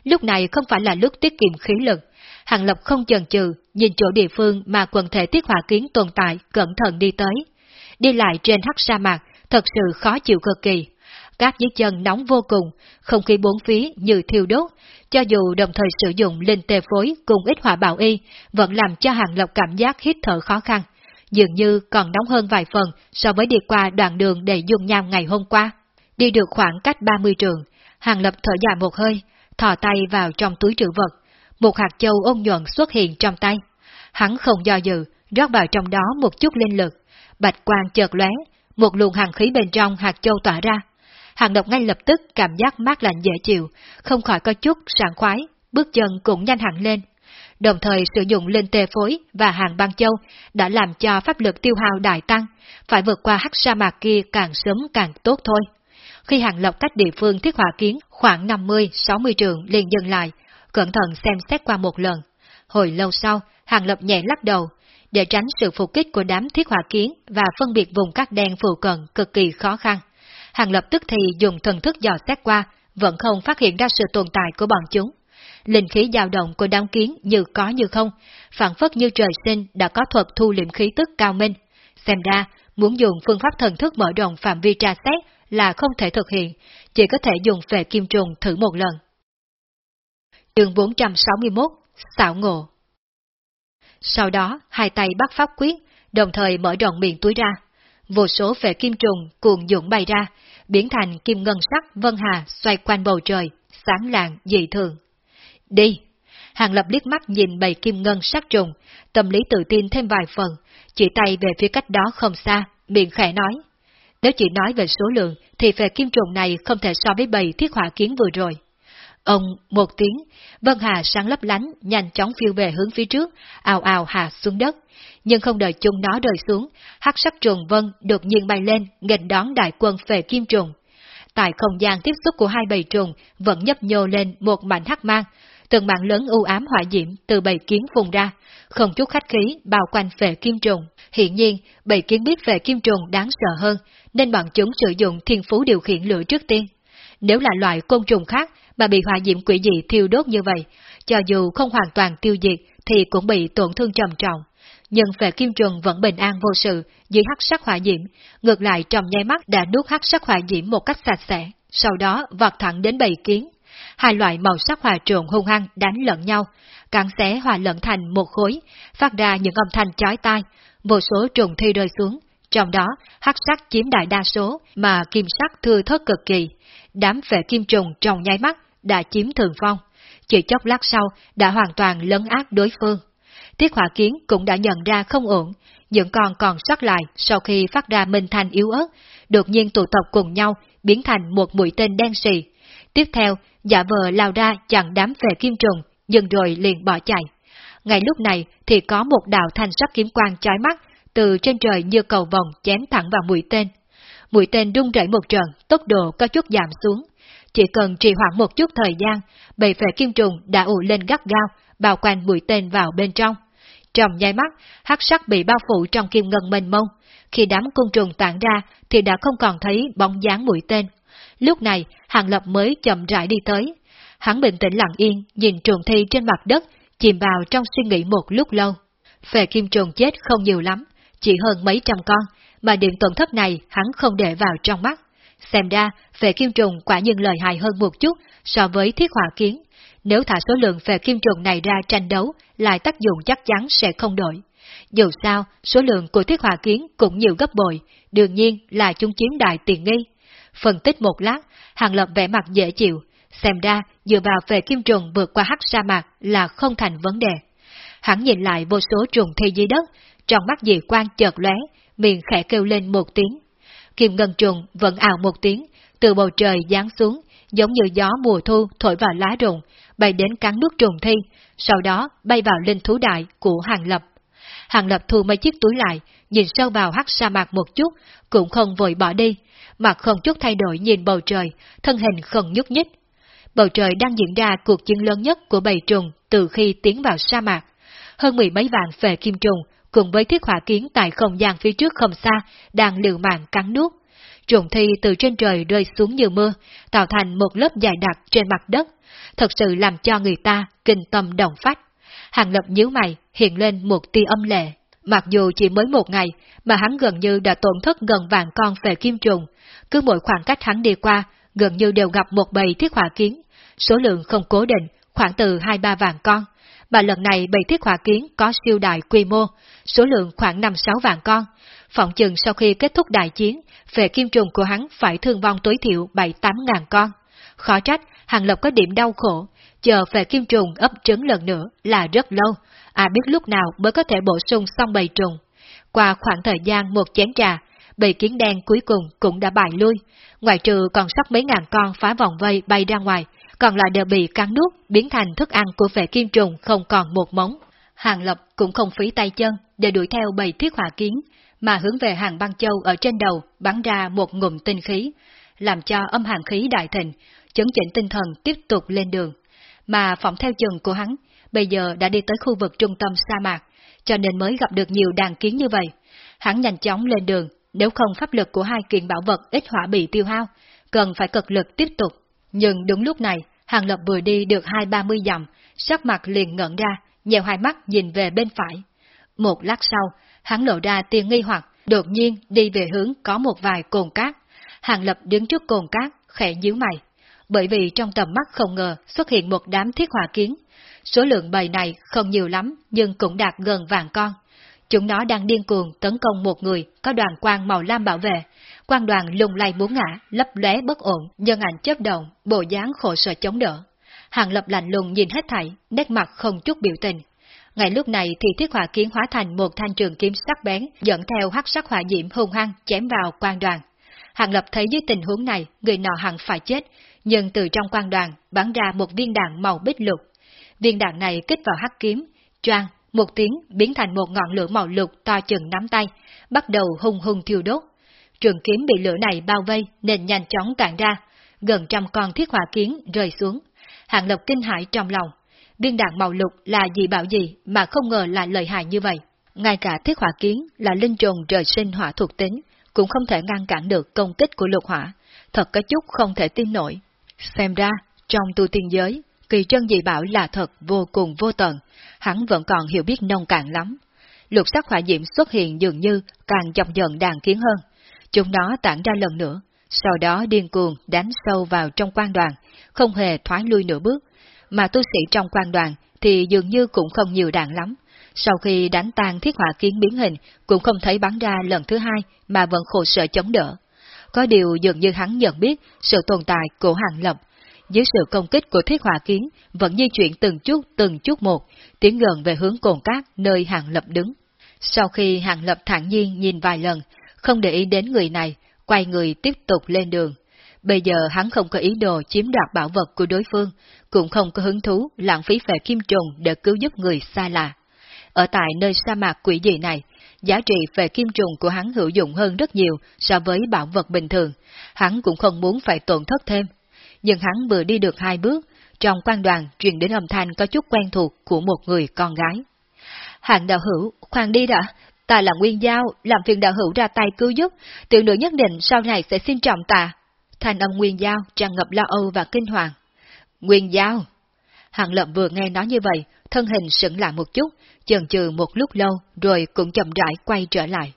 Lúc này không phải là lúc tiết kiệm khí lực, hàng lập không chần chừ, nhìn chỗ địa phương mà quần thể tiết hỏa kiến tồn tại, cẩn thận đi tới. Đi lại trên hắc sa mạc, thật sự khó chịu cực kỳ. Các dưới chân nóng vô cùng, không khí bốn phía như thiêu đốt, cho dù đồng thời sử dụng linh tề phối cùng ít hỏa bảo y, vẫn làm cho hàng lập cảm giác hít thở khó khăn, dường như còn nóng hơn vài phần so với đi qua đoạn đường đầy dung nham ngày hôm qua. Đi được khoảng cách 30 trường, hàng lập thở dài một hơi, thò tay vào trong túi trữ vật, một hạt châu ôn nhuận xuất hiện trong tay. Hắn không do dự, rót vào trong đó một chút linh lực, bạch quang chợt lóe, một luồng hàng khí bên trong hạt châu tỏa ra. Hàng Lập ngay lập tức cảm giác mát lạnh dễ chịu, không khỏi có chút sảng khoái, bước chân cũng nhanh hẳn lên. Đồng thời sử dụng linh tê phối và hàng băng châu đã làm cho pháp lực tiêu hao đại tăng, phải vượt qua hắc sa mạc kia càng sớm càng tốt thôi. Khi hàng lộc cách địa phương thiết hỏa kiến khoảng 50-60 trường liền dừng lại, cẩn thận xem xét qua một lần. Hồi lâu sau, hàng lập nhẹ lắc đầu, để tránh sự phục kích của đám thiết hỏa kiến và phân biệt vùng cát đen phù cận cực kỳ khó khăn. Hàng lập tức thì dùng thần thức dò xét qua, vẫn không phát hiện ra sự tồn tại của bọn chúng. Linh khí dao động của đám kiến như có như không, phản phất như trời sinh đã có thuật thu liệm khí tức cao minh. Xem ra, muốn dùng phương pháp thần thức mở rộng phạm vi tra xét là không thể thực hiện, chỉ có thể dùng về kim trùng thử một lần. Chương 461 Xảo ngộ Sau đó, hai tay bắt pháp quyết, đồng thời mở rộng miệng túi ra. Vô số về kim trùng cuồng dũng bay ra, biến thành kim ngân sắc vân hà xoay quanh bầu trời, sáng lạng dị thường. Đi! Hàng lập liếc mắt nhìn bầy kim ngân sắc trùng, tâm lý tự tin thêm vài phần, chỉ tay về phía cách đó không xa, miệng khẽ nói. Nếu chỉ nói về số lượng, thì về kim trùng này không thể so với bầy thiết hỏa kiến vừa rồi. Ông, một tiếng, Vân Hà sáng lấp lánh, nhanh chóng phiêu về hướng phía trước, ào ào hạ xuống đất. Nhưng không đợi chung nó rơi xuống, hắc sắc trùng vân đột nhiên bay lên, nghênh đón đại quân về kim trùng. Tại không gian tiếp xúc của hai bầy trùng vẫn nhấp nhô lên một mảnh hắc mang, từng mạng lớn u ám hỏa diễm từ bầy kiến phùng ra, không chút khách khí bao quanh về kim trùng. Hiện nhiên, bầy kiến biết về kim trùng đáng sợ hơn, nên bọn chúng sử dụng thiên phú điều khiển lửa trước tiên. Nếu là loại côn trùng khác mà bị hỏa diễm quỷ dị thiêu đốt như vậy, cho dù không hoàn toàn tiêu diệt thì cũng bị tổn thương trầm trọng. Nhưng về kim trùng vẫn bình an vô sự dưới hắc sắc hỏa diễm, ngược lại trong nháy mắt đã nuốt hắc sắc hỏa diễm một cách sạch sẽ, sau đó vọt thẳng đến bầy kiến. Hai loại màu sắc hòa trộn hung hăng đánh lẫn nhau, cắn xé hòa lẫn thành một khối, phát ra những âm thanh chói tai, vô số trùng thi rơi xuống, trong đó, hắc sắc chiếm đại đa số, mà kim sắc thưa thớt cực kỳ. Đám vệ kim trùng trong nháy mắt đã chiếm thường phong. Chỉ chốc lát sau đã hoàn toàn lấn ác đối phương. Tiết hỏa kiến cũng đã nhận ra không ổn, những con còn sót lại sau khi phát ra minh thanh yếu ớt, đột nhiên tụ tập cùng nhau, biến thành một mũi tên đen xì. Tiếp theo, giả vờ lao ra chặn đám về kim trùng, dừng rồi liền bỏ chạy. Ngay lúc này thì có một đạo thanh sắc kiếm quang chói mắt từ trên trời như cầu vòng chém thẳng vào mũi tên. Mũi tên rung rẩy một trận, tốc độ có chút giảm xuống. Chỉ cần trì hoãn một chút thời gian, bầy phệ kim trùng đã ủ lên gắt gao, bao quanh mũi tên vào bên trong. Trong nháy mắt, hắc sắc bị bao phủ trong kim ngân mênh mông. Khi đám côn trùng tản ra thì đã không còn thấy bóng dáng mũi tên. Lúc này, Hàng Lập mới chậm rãi đi tới. Hắn bình tĩnh lặng yên, nhìn trùng thi trên mặt đất, chìm vào trong suy nghĩ một lúc lâu. Phệ kim trùng chết không nhiều lắm, chỉ hơn mấy trăm con, mà điểm tổn thất này hắn không để vào trong mắt. Xem ra, phệ kim trùng quả nhiên lợi hại hơn một chút so với thiết hỏa kiến. Nếu thả số lượng phệ kim trùng này ra tranh đấu, lại tác dụng chắc chắn sẽ không đổi. Dù sao, số lượng của thiết hỏa kiến cũng nhiều gấp bội, đương nhiên là chúng chiếm đại tiền nghi. Phân tích một lát, Hàng Lập vẻ mặt dễ chịu, xem ra dựa vào về kim trùng vượt qua hắc sa mạc là không thành vấn đề. Hắn nhìn lại vô số trùng thi dưới đất, trong mắt dị quan chợt lóe, miệng khẽ kêu lên một tiếng. Kim ngân trùng vẫn ảo một tiếng, từ bầu trời giáng xuống, giống như gió mùa thu thổi vào lá rụng, bay đến cắn nước trùng thi, sau đó bay vào linh thú đại của Hàng Lập. Hàng Lập thu mấy chiếc túi lại, nhìn sâu vào hắc sa mạc một chút, cũng không vội bỏ đi, mặt không chút thay đổi nhìn bầu trời, thân hình không nhúc nhích. Bầu trời đang diễn ra cuộc chiến lớn nhất của bầy trùng từ khi tiến vào sa mạc. Hơn mười mấy vạn phệ kim trùng cùng với thiết hỏa kiến tại không gian phía trước không xa, đang liều mạng cắn nuốt. Trùng thi từ trên trời rơi xuống như mưa, tạo thành một lớp dài đặc trên mặt đất, thật sự làm cho người ta kinh tâm động phách. Hàng lập nhíu mày, hiện lên một tia âm lệ. Mặc dù chỉ mới một ngày, mà hắn gần như đã tổn thất gần vạn con về kim trùng, cứ mỗi khoảng cách hắn đi qua, gần như đều gặp một bầy thiết hỏa kiến, số lượng không cố định, khoảng từ hai ba vạn con, mà lần này bầy thiết hỏa kiến có siêu đại quy mô, số lượng khoảng 5-6 vạn con. Phỏng chừng sau khi kết thúc đại chiến, về kim trùng của hắn phải thương vong tối thiểu 7-8 ngàn con. Khó trách, Hàng Lập có điểm đau khổ, chờ về kim trùng ấp trứng lần nữa là rất lâu, à biết lúc nào mới có thể bổ sung xong bầy trùng. Qua khoảng thời gian một chén trà, bầy kiến đen cuối cùng cũng đã bại lui, ngoại trừ còn sót mấy ngàn con phá vòng vây bay ra ngoài, còn lại đều bị cắn nuốt, biến thành thức ăn của vệ kim trùng không còn một móng. Hàng Lập cũng không phí tay chân để đuổi theo bầy thiết hỏa kiến, mà hướng về hàng băng châu ở trên đầu bắn ra một ngụm tinh khí, làm cho âm hàng khí đại thịnh, chấn chỉnh tinh thần tiếp tục lên đường. Mà phỏng theo chừng của hắn, bây giờ đã đi tới khu vực trung tâm sa mạc, cho nên mới gặp được nhiều đàn kiến như vậy. Hắn nhanh chóng lên đường, nếu không pháp lực của hai kiện bảo vật ít hỏa bị tiêu hao, cần phải cực lực tiếp tục. Nhưng đúng lúc này, Hàng Lập vừa đi được hai ba mươi dặm, sắc mặt liền ngẩn ra, nhèo hai mắt nhìn về bên phải. Một lát sau, hắn lộ ra tiền nghi hoặc, đột nhiên đi về hướng có một vài cồn cát. Hàng Lập đứng trước cồn cát, khẽ nhíu mày. Bởi vì trong tầm mắt không ngờ xuất hiện một đám thiết hỏa kiến. Số lượng bầy này không nhiều lắm, nhưng cũng đạt gần vàng con. Chúng nó đang điên cuồng tấn công một người có đoàn quang màu lam bảo vệ. Quan đoàn lung lay muốn ngã, lấp lóe bất ổn, nhân ảnh chớp động, bộ dáng khổ sở chống đỡ. Hàng lập lạnh lùng nhìn hết thảy, nét mặt không chút biểu tình. Ngay lúc này thì thiết hỏa kiến hóa thành một thanh trường kiếm sắc bén, dẫn theo hắc sắc hỏa diễm hung hăng chém vào quan đoàn. Hàng lập thấy dưới tình huống này, người nọ hẳn phải chết, nhưng từ trong quan đoàn bắn ra một viên đạn màu bích lục. Viên đạn này kích vào hắc kiếm, choang, một tiếng biến thành một ngọn lửa màu lục to chừng nắm tay, bắt đầu hung hung thiêu đốt. Trường kiếm bị lửa này bao vây nên nhanh chóng tản ra, gần trăm con thiết hỏa kiến rơi xuống. Hạng Lập kinh hãi trong lòng, viên đạn màu lục là gì bảo gì mà không ngờ là lợi hại như vậy. Ngay cả thiết hỏa kiến là linh trùng trời sinh hỏa thuộc tính, cũng không thể ngăn cản được công kích của lục hỏa, thật có chút không thể tin nổi. Xem ra, trong tu tiên giới, kỳ chân dị bảo là thật vô cùng vô tận, hắn vẫn còn hiểu biết nông cạn lắm. Lục sắc hỏa diễm xuất hiện dường như càng dọc dần đàn kiến hơn. Chúng nó tản ra lần nữa, sau đó điên cuồng đánh sâu vào trong quan đoàn, không hề thoái lui nửa bước. Mà tu sĩ trong quan đoàn thì dường như cũng không nhiều đạn lắm. Sau khi đánh tan thiết hỏa kiến biến hình, cũng không thấy bắn ra lần thứ hai mà vẫn khổ sở chống đỡ. Có điều dường như hắn nhận biết sự tồn tại của hàng lập, dưới sự công kích của thiết hỏa kiến, vẫn di chuyển từng chút từng chút một, tiến gần về hướng cồn cát nơi hàng lập đứng. Sau khi hàng lập thản nhiên nhìn vài lần, không để ý đến người này, quay người tiếp tục lên đường. Bây giờ hắn không có ý đồ chiếm đoạt bảo vật của đối phương, cũng không có hứng thú lãng phí về kim trùng để cứu giúp người xa lạ. Ở tại nơi sa mạc quỷ dị này, giá trị về kim trùng của hắn hữu dụng hơn rất nhiều so với bảo vật bình thường, hắn cũng không muốn phải tổn thất thêm, nhưng hắn vừa đi được hai bước, trong quan đoàn truyền đến âm thanh có chút quen thuộc của một người con gái. Hạng đạo hữu, khoan đi đã, ta là Nguyên Giao, làm phiền đạo hữu ra tay cứu giúp, tiểu nữ nhất định sau này sẽ xin trọng ta. Thanh âm Nguyên Giao tràn ngập lo âu và kinh hoàng. Nguyên Giao! Hạng lậm vừa nghe nói như vậy, thân hình sững lại một chút, chần chừ một lúc lâu rồi cũng chậm rãi quay trở lại.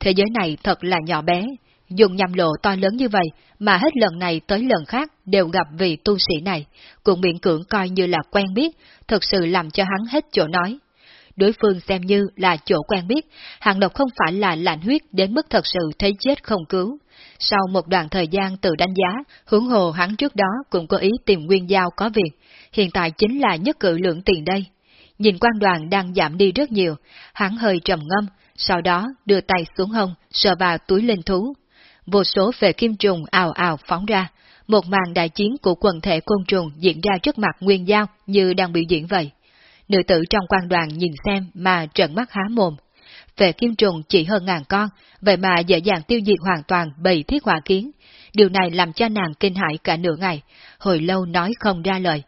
Thế giới này thật là nhỏ bé, Dùng nhầm lộ to lớn như vậy mà hết lần này tới lần khác đều gặp vị tu sĩ này, cũng miễn cưỡng coi như là quen biết, thật sự làm cho hắn hết chỗ nói. Đối phương xem như là chỗ quen biết, hàng độc không phải là lạnh huyết đến mức thật sự thấy chết không cứu. Sau một đoạn thời gian tự đánh giá, hướng hồ hắn trước đó cũng có ý tìm nguyên giao có việc, hiện tại chính là nhất cử lượng tiền đây. Nhìn quan đoàn đang giảm đi rất nhiều, hắn hơi trầm ngâm, sau đó đưa tay xuống hông, sờ vào túi linh thú, vô số về kim trùng ào ào phóng ra, một màn đại chiến của quần thể côn trùng diễn ra trước mặt Nguyên Giao như đang biểu diễn vậy. Nữ tử trong quan đoàn nhìn xem mà trợn mắt há mồm. Về kim trùng chỉ hơn ngàn con, vậy mà dễ dàng tiêu diệt hoàn toàn bầy thiết hỏa kiến. Điều này làm cho nàng kinh hãi cả nửa ngày, hồi lâu nói không ra lời.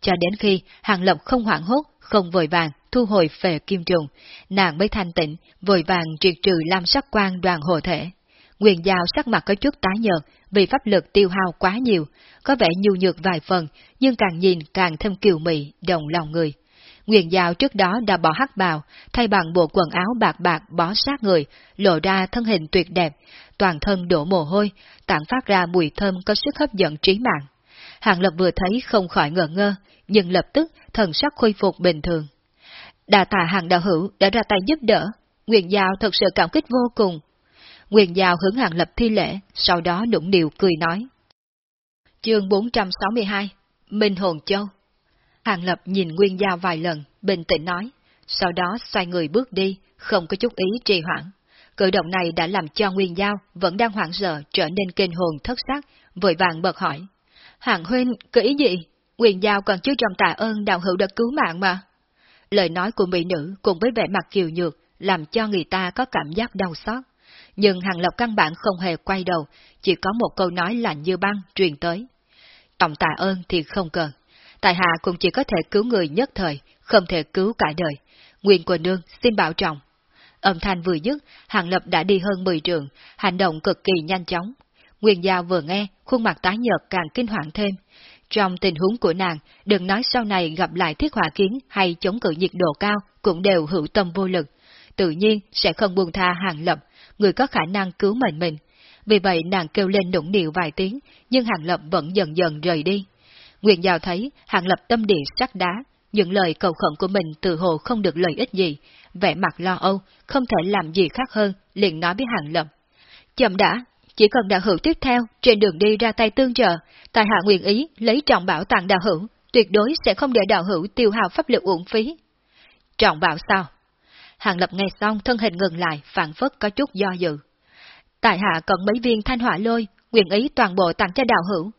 Cho đến khi hàng lộc không hoảng hốt, không vội vàng, thu hồi về kim trùng, nàng mới thanh tịnh, vội vàng triệt trừ lam sắc quan đoàn hộ thể. Nguyên Giao sắc mặt có chút tái nhợt vì pháp lực tiêu hao quá nhiều, có vẻ nhu nhược vài phần, nhưng càng nhìn càng thêm kiều mị, đồng lòng người. Nguyên Giao trước đó đã bỏ hắc bào, thay bằng bộ quần áo bạc bạc bó sát người, lộ ra thân hình tuyệt đẹp, toàn thân đổ mồ hôi, tản phát ra mùi thơm có sức hấp dẫn trí mạng. Hàng Lập vừa thấy không khỏi ngờ ngơ, nhưng lập tức thần sắc khôi phục bình thường. Đà Tà hàng đạo hữu đã ra tay giúp đỡ, Nguyên Giao thật sự cảm kích vô cùng, Nguyên Giao hướng Hàng Lập thi lễ, sau đó đụng điều cười nói. Chương 462 Minh Hồn Châu Hàng Lập nhìn Nguyên Giao vài lần, bình tĩnh nói, sau đó xoay người bước đi, không có chút ý trì hoãn. Cử động này đã làm cho Nguyên Giao vẫn đang hoảng sợ trở nên kinh hồn thất sắc, vội vàng bật hỏi. Hàng huynh, có ý gì? Nguyên Giao còn chưa trong tạ ơn đạo hữu đã cứu mạng mà. Lời nói của mỹ nữ cùng với vẻ mặt kiều nhược làm cho người ta có cảm giác đau xót. Nhưng Hàng Lập căn bản không hề quay đầu, chỉ có một câu nói lạnh như băng truyền tới. Tổng tạ ơn thì không cần. Tại hạ cũng chỉ có thể cứu người nhất thời, không thể cứu cả đời. Nguyên của nương xin bảo trọng. Âm thanh vừa dứt, Hàng Lập đã đi hơn 10 trường, hành động cực kỳ nhanh chóng. Nguyên Giao vừa nghe, khuôn mặt tái nhợt càng kinh hoàng thêm. Trong tình huống của nàng, đừng nói sau này gặp lại thiết hỏa kiến hay chống cự nhiệt độ cao cũng đều hữu tâm vô lực. Tự nhiên sẽ không buông tha Hàng Lập, người có khả năng cứu mệnh mình. Vì vậy nàng kêu lên nũng nịu vài tiếng, nhưng Hàng Lập vẫn dần dần rời đi. Nguyện Giao thấy Hàng Lập tâm địa sắc đá, những lời cầu khẩn của mình từ hồ không được lợi ích gì, vẻ mặt lo âu, không thể làm gì khác hơn, liền nói với Hàng Lập. Chậm đã, chỉ cần đạo hữu tiếp theo, trên đường đi ra tay tương trợ, tài hạ nguyện ý lấy trọng bảo tặng đạo hữu, tuyệt đối sẽ không để đạo hữu tiêu hao pháp lực uổng phí. Trọng bảo sao? Hàng Lập nghe xong thân hình ngừng lại, phản phất có chút do dự. Tại hạ còn mấy viên thanh hỏa lôi, nguyện ý toàn bộ tặng cho đạo hữu.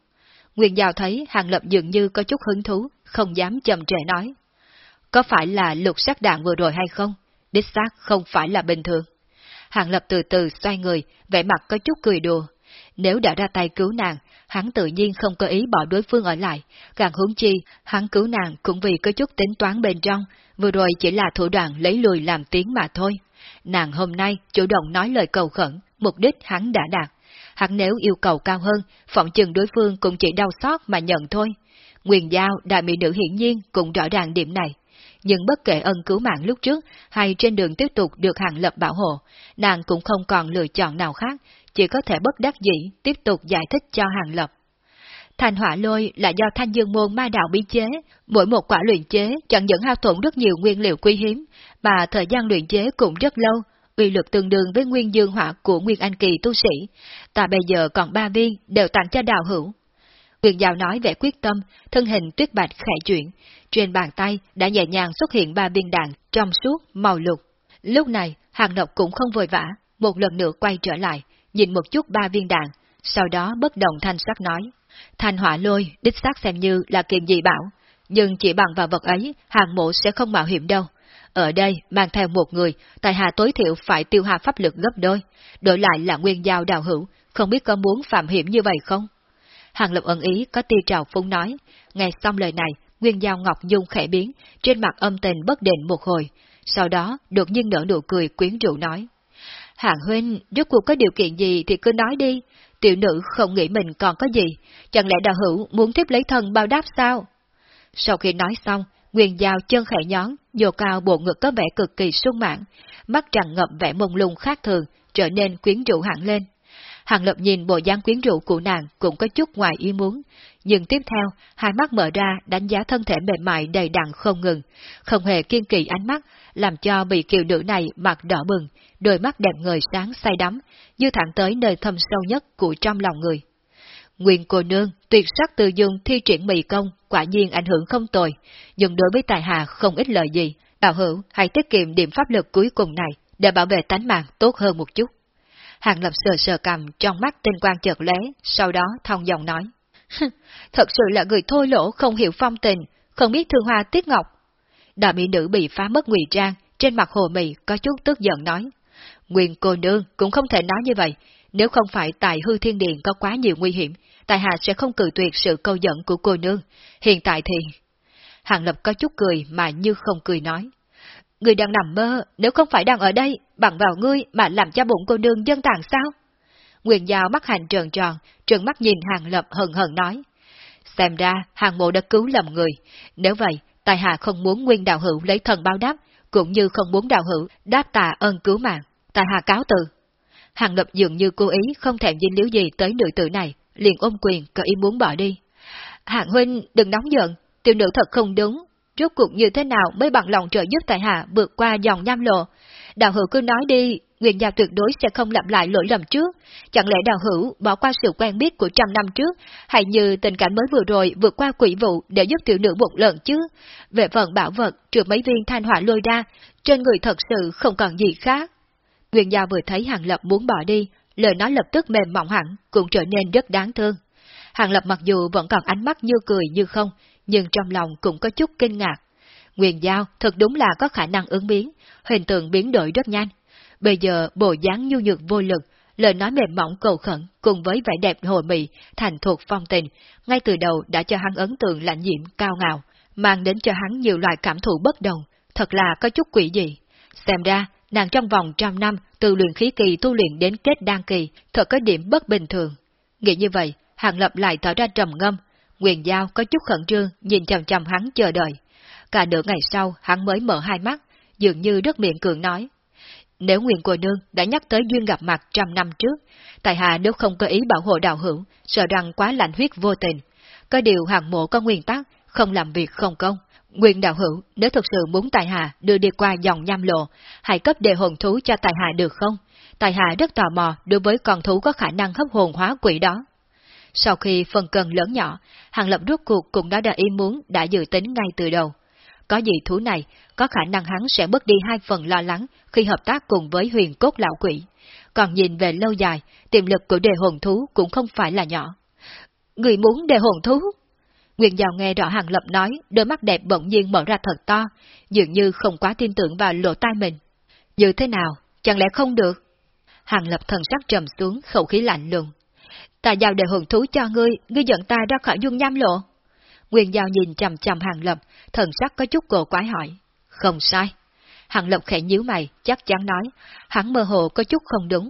Nguyên Giao thấy Hàng Lập dường như có chút hứng thú, không dám chậm trễ nói. Có phải là lục sắc đạn vừa rồi hay không? Đích xác không phải là bình thường. Hàng Lập từ từ xoay người, vẻ mặt có chút cười đùa. Nếu đã ra tay cứu nàng, hắn tự nhiên không có ý bỏ đối phương ở lại, càng hướng chi, hắn cứu nàng cũng vì có chút tính toán bên trong, vừa rồi chỉ là thủ đoạn lấy lùi làm tiếng mà thôi. Nàng hôm nay chủ động nói lời cầu khẩn, mục đích hắn đã đạt. Hắn nếu yêu cầu cao hơn, phỏng chừng đối phương cũng chỉ đau xót mà nhận thôi. Nguyền giao, đại mỹ nữ hiển nhiên cũng rõ ràng điểm này. Nhưng bất kể ân cứu mạng lúc trước hay trên đường tiếp tục được hàng lập bảo hộ, nàng cũng không còn lựa chọn nào khác, chỉ có thể bất đắc dĩ tiếp tục giải thích cho hàng lập. Thành hỏa lôi là do thanh dương môn ma đạo biến chế, mỗi một quả luyện chế chẳng những hao tổn rất nhiều nguyên liệu quý hiếm, mà thời gian luyện chế cũng rất lâu, uy lực tương đương với nguyên dương hỏa của nguyên anh kỳ tu sĩ. Ta bây giờ còn ba viên đều tặng cho đạo hữu. Quyền giáo nói vẻ quyết tâm, thân hình tuyết bạch khẽ chuyển, trên bàn tay đã nhẹ nhàng xuất hiện ba viên đạn trong suốt màu lục. Lúc này, Hàng Độc cũng không vội vã, một lần nữa quay trở lại, nhìn một chút ba viên đạn, sau đó bất động thanh sắc nói. Thanh hỏa lôi, đích xác xem như là kiện dị bảo, nhưng chỉ bằng vào vật ấy, hàng mộ sẽ không mạo hiểm đâu. Ở đây, mang theo một người, tài hạ tối thiểu phải tiêu hao pháp lực gấp đôi, đổi lại là nguyên giao đào hữu, không biết có muốn phạm hiểm như vậy không? Hàng lập ẩn ý có tia trào phúng nói, nghe xong lời này, nguyên giao ngọc dung khẽ biến, trên mặt âm tình bất định một hồi, sau đó đột nhiên nở nụ cười quyến rũ nói. Hàng huynh, rốt cuộc có điều kiện gì thì cứ nói đi, tiểu nữ không nghĩ mình còn có gì, chẳng lẽ đạo hữu muốn tiếp lấy thân bao đáp sao? Sau khi nói xong, Nguyên Giao chân khẽ nhón, dồ cao bộ ngực có vẻ cực kỳ sung mãn, mắt tràn ngập vẻ mông lung khác thường, trở nên quyến rũ hẳn lên. Hàng Lập nhìn bộ dáng quyến rũ của nàng cũng có chút ngoài ý muốn, nhưng tiếp theo, hai mắt mở ra đánh giá thân thể mềm mại đầy đặn không ngừng, không hề kiên kỳ ánh mắt, làm cho bị kiều nữ này mặt đỏ bừng, đôi mắt đẹp người sáng say đắm, như thẳng tới nơi thâm sâu nhất của trong lòng người. Nguyên cô nương, tuyệt sắc từ dung thi triển mì công, quả nhiên ảnh hưởng không tồi, nhưng đối với tài hạ không ít lợi gì. Đạo hữu, hãy tiết kiệm điểm pháp lực cuối cùng này, để bảo vệ tánh mạng tốt hơn một chút. Hàng lập sờ sờ cầm trong mắt tinh quang chợt lóe, sau đó thông dòng nói. Thật sự là người thôi lỗ không hiểu phong tình, không biết thương hoa tiết ngọc. Đạo mỹ nữ bị phá mất ngụy trang, trên mặt hồ mì có chút tức giận nói. Nguyên cô nương cũng không thể nói như vậy, nếu không phải tại hư thiên điện có quá nhiều nguy hiểm, tại hạ sẽ không cử tuyệt sự câu dẫn của cô nương. Hiện tại thì... Hàng Lập có chút cười mà như không cười nói. Người đang nằm mơ, nếu không phải đang ở đây, bằng vào ngươi mà làm cho bụng cô nương dân tàn sao? Nguyên Giao mắt hành tròn tròn, trừng mắt nhìn Hàng Lập hận hận nói. Xem ra, Hàng Mộ đã cứu lầm người. Nếu vậy, tài hạ không muốn Nguyên Đạo Hữu lấy thần báo đáp, cũng như không muốn Đạo Hữu đáp tà ơn cứu mạng. Tại hạ cáo từ. Hàng Lập dường như cố ý không thèm dinh liếu gì tới nữ tử này, liền ôm quyền có ý muốn bỏ đi. Hạng huynh đừng nóng giận, tiểu nữ thật không đúng. Rốt cuộc như thế nào mới bằng lòng trợ giúp tại hạ vượt qua dòng nham lộ? Đạo hữu cứ nói đi, Nguyên gia tuyệt đối sẽ không lặp lại lỗi lầm trước. Chẳng lẽ đạo hữu bỏ qua sự quen biết của trăm năm trước, hay như tình cảnh mới vừa rồi vượt qua quỷ vụ để giúp tiểu nữ một lần chứ? Về phần bảo vật, trừ mấy viên thanh hỏa lôi ra, trên người thật sự không còn gì khác. Nguyên Giao vừa thấy Hàng Lập muốn bỏ đi, lời nói lập tức mềm mỏng hẳn, cũng trở nên rất đáng thương. Hàng Lập mặc dù vẫn còn ánh mắt như cười như không, nhưng trong lòng cũng có chút kinh ngạc. Nguyên Giao thật đúng là có khả năng ứng biến, hình tượng biến đổi rất nhanh. Bây giờ bộ dáng nhu nhược vô lực, lời nói mềm mỏng cầu khẩn cùng với vẻ đẹp hồ mị, thành thuộc phong tình, ngay từ đầu đã cho hắn ấn tượng lạnh nhiễm cao ngạo, mang đến cho hắn nhiều loại cảm thụ bất đồng, thật là có chút quỷ dị. Xem ra, nàng trong vòng trăm năm từ luyện khí kỳ tu luyện đến kết đan kỳ, thật có điểm bất bình thường. Nghĩ như vậy, Hàng Lập lại tỏ ra trầm ngâm, Quyền Giao có chút khẩn trương nhìn chầm chầm hắn chờ đợi. Cả nửa ngày sau hắn mới mở hai mắt, dường như rất miệng cường nói. Nếu Nguyện cô nương đã nhắc tới duyên gặp mặt trăm năm trước, tại hạ nếu không có ý bảo hộ đạo hữu, sợ rằng quá lạnh huyết vô tình. Có điều hàng mộ có nguyên tắc, không làm việc không công. Nguyên đạo hữu, nếu thực sự muốn tài hạ đưa đi qua dòng nham lộ, hãy cấp đề hồn thú cho tài hạ được không? Tài hạ rất tò mò đối với con thú có khả năng hấp hồn hóa quỷ đó. Sau khi phần cần lớn nhỏ, Hàng Lập rút cuộc cũng đã đã ý muốn đã dự tính ngay từ đầu. Có gì thú này, có khả năng hắn sẽ mất đi hai phần lo lắng khi hợp tác cùng với huyền cốt lão quỷ. Còn nhìn về lâu dài, tiềm lực của đề hồn thú cũng không phải là nhỏ. Người muốn đề hồn thú? Nguyên Giao nghe rõ Hàng Lập nói, đôi mắt đẹp bỗng nhiên mở ra thật to, dường như không quá tin tưởng vào lỗ tai mình. Như thế nào, chẳng lẽ không được? Hàng Lập thần sắc trầm xuống, khẩu khí lạnh lùng. Ta giao đề hồn thú cho ngươi, ngươi dẫn ta ra khỏi dung nham lộ. Nguyên Giao nhìn chầm chầm Hàng Lập, thần sắc có chút cổ quái hỏi. Không sai. Hàng Lập khẽ nhíu mày, chắc chắn nói, hắn mơ hồ có chút không đúng.